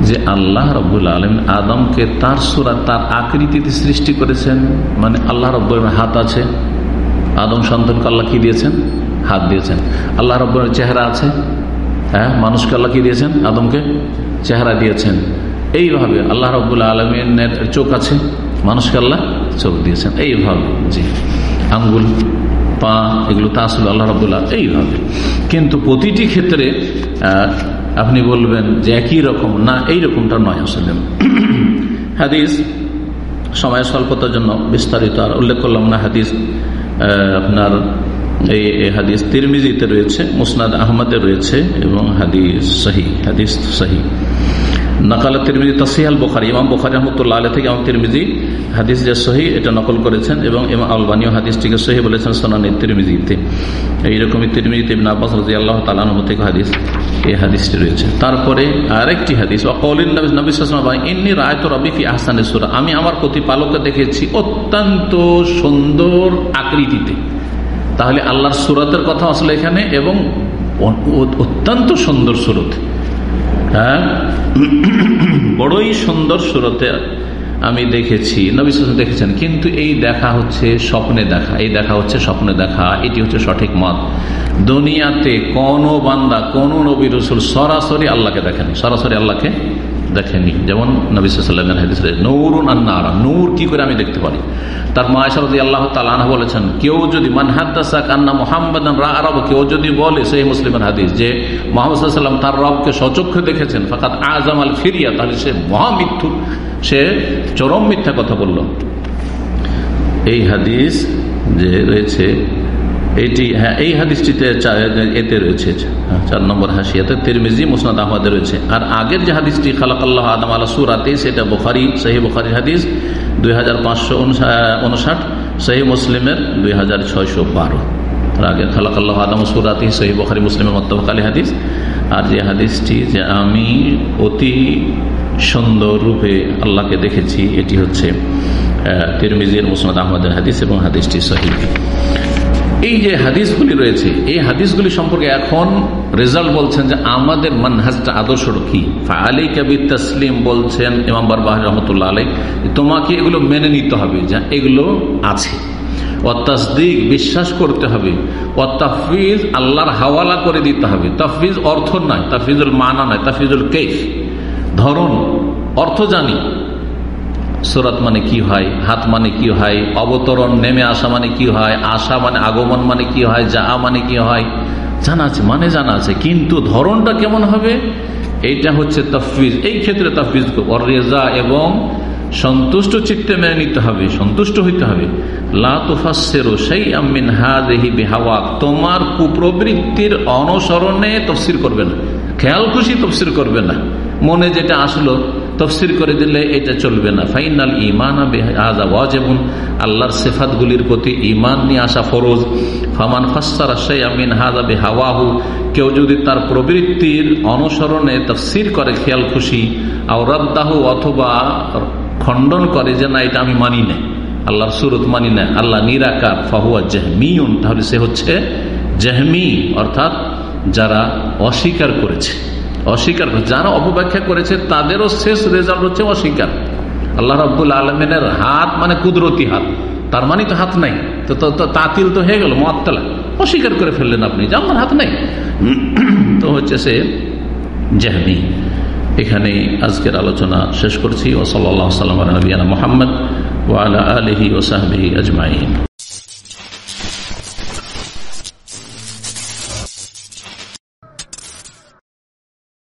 যে আল্লাহ রব্বুল আলম আদমকে তার সুরা তার আকৃতিতে সৃষ্টি করেছেন। মানে আল্লাহ রব্বুল হাত আছে। আদম সন্তানকে আল্লাহ কি দিয়েছেন? হাত দিয়েছেন। আল্লাহ রব্বুল চেহারা আছে? হ্যাঁ? মানুষকে আল্লাহ কি দিয়েছেন? আদমকে চেহারা দিয়েছেন। এইভাবে আল্লাহ রব্বুল আলমিনের চোখ আছে, মানুষকে আল্লাহ চোখ দিয়েছেন। এইভাবে, জি। আঙ্গুল, পা, এগুলো তা আসলে আল্লাহ রব্বুল্লাহ এইভাবে। কিন্তু প্রতিটি ক্ষেত্রে আপনি বলবেন যে একই রকম, না এই রকমটা নয় আসলে। হাদিস, সময় স্বল্পতার জন্য বিস্তারিত আর উল্লেখ করলাম না হাদিস আপনার এই হাদিস তিরমিজিতে রয়েছে, মুসনাদ আহমদে রয়েছে এবং হাদিস সহি হাদিস সহি। নকাল তিরমিজি তসিহাল বোখারি ইমাম বোখারি রহমতুল্লাহ আলী থেকে ইমাম তিরমিজি হাদিস যে সহি, এটা নকল করেছেন এবং ইমাম আলবানীয় হাদিসটিকে সহি বলেছেন সোনানি তিরমিজিতে। এইরকমই তিরমিজিতে ইবিন আব্বাস রাজি আল্লাহ তালানহ থেকে হাদিস, এই হাদিসটি রয়েছে। তারপরে আরেকটি হাদিস ইন্নি রায়ত রবিফি আহসানের সুরা। আমি আমার প্রতিপালককে দেখেছি অত্যন্ত সুন্দর আকৃতিতে। তাহলে আল্লাহর সুরতের কথা আসলে এখানে এবং অত্যন্ত সুন্দর সুরত। হ্যাঁ? বড়ই সুন্দর সুরতে আমি দেখেছি। নবী দেখেছেন, কিন্তু এই দেখা হচ্ছে স্বপ্নে দেখা। এই দেখা হচ্ছে স্বপ্নে দেখা। এটি হচ্ছে সঠিক মত। দুনিয়াতে কোন বান্দা, কোন নবী রসুল সরাসরি আল্লাহকে দেখেনি। সরাসরি আল্লাহকে দেখেনি যেমন নবিসামের হাদিস নৌরুন আন্নারা নূর কি করে আমি দেখতে পারি? তার মায়াসরদি আল্লাহ তালাহ বলেছেন, কেউ যদি মোহাম্মদ আরব কেউ যদি বলে সেই মুসলিমের হাদিস যে মোহাম্মদ সাল্লাম তার রবকে সচক্ষে দেখেছেন ফাঁকাত আজম আল ফিরিয়া তাহলে সে মহামিথ্যু সে চরম মিথ্যা কথা বলল। এই হাদিস যে রয়েছে এটি হ্যাঁ এই হাদিসটিতে এতে রয়েছে, চার নম্বর হাসিয়াতে তিরমিজি, মুসনাদ আহমদে রয়েছে। আর আগের যে হাদিসটি, খালাকাল্লাহ আদম আলা সুরাতে, সেটা বুখারি সহি বুখারি হাদিস, দুই হাজার পাঁচশো উনষাট সহি মুসলিমের দুই হাজার ছয়শো বারো। তার আগে খালাকাল্লাহ আদম সুরাতে সহি বুখারি, মুসলিমের মত্তবকালী হাদিস। আর যে হাদিসটি যে আমি অতি সুন্দর রূপে আল্লাহকে দেখেছি, এটি হচ্ছে তিরমিজির, মুসনাদ আহমদের হাদিস এবং হাদিসটি সহি এই যে হাদিসগুলি রয়েছে, এই হাদিসগুলি সম্পর্কে এখন রেজাল্ট বলছেন যে আমাদের মানহাজটা আদর্শ কি? আলী কবির তসলিম বলছেন ইমাম বারবাহ রহমতুল্লাহ আলাই তোমাকে এগুলো মেনে নিতে হবে, যা এগুলো আছে। অত্তাসদিক বিশ্বাস করতে হবে ও তাফিজ আল্লাহর হাওয়ালা করে দিতে হবে। তাফিজ অর্থ নয় তাফিজুল মানা নয় তাফিজুল কেফ ধরন, অর্থ জানি সুরত মানে কি হয়? হাত মানে কি হয়? অবতরণ, নেমে আসা মানে কি হয়? আসা মানে আগমন মানে কি হয়? যা মানে কি হয়? জানা আছে মানে জানা আছে। কিন্তু ধরনটা কেমন হবে? এইটা হচ্ছে তফিজ এই ক্ষেত্রে তফিজ রেজা এবং সন্তুষ্ট চিত্তে মেনে নিতে হবে, সন্তুষ্ট হইতে হবে। তোমার কুপ্রবৃত্তির অনুসরণে তফসির করবে না। খেয়াল খুশি তফসির করবে না। মনে যেটা আসলো তফসির করে দিলে এটা চলবে না। ফাইনাল ইমান ওয়াজেবুন। আল্লাহর সেফাত গুলির প্রতি ইমান নিয়ে আসা ফরোজ। ফামান ফাস্তার আমিন হাজাবে হাওয়াহু কেউ যদি তার প্রবৃত্তির অনুসরণে তফসির করে, খেয়াল খুশি আওরাদ্দাহু অথবা খণ্ডন করে যে না, এটা আমি মানি না। আল্লাহর সুরত মানি না। আল্লাহ নিরাকার, ফাহুয়া জেহমিউন। তাহলে সে হচ্ছে জেহমি, অর্থাৎ যারা অস্বীকার করেছে। অস্বীকার করছে যারা অপব্যাখ্যা করেছে, তাদেরও শেষ রেজাল্ট হচ্ছে অস্বীকার। আল্লাহ রব্বুল আলমিনের হাত মানে কুদরতি হাত। তার মানে তো হাত নাই। তো তাতিল তো হয়ে গেল মহাত্তলা অস্বীকার করে ফেললেন আপনি, যে আমার হাত নাই। তো হচ্ছে সে জাহমি এখানে আজকের আলোচনা শেষ করছি। ও সাল্লাহ সাল্লাম মোহাম্মদ ওয়ালা আলহি ওসাহবিহি আজমাইন।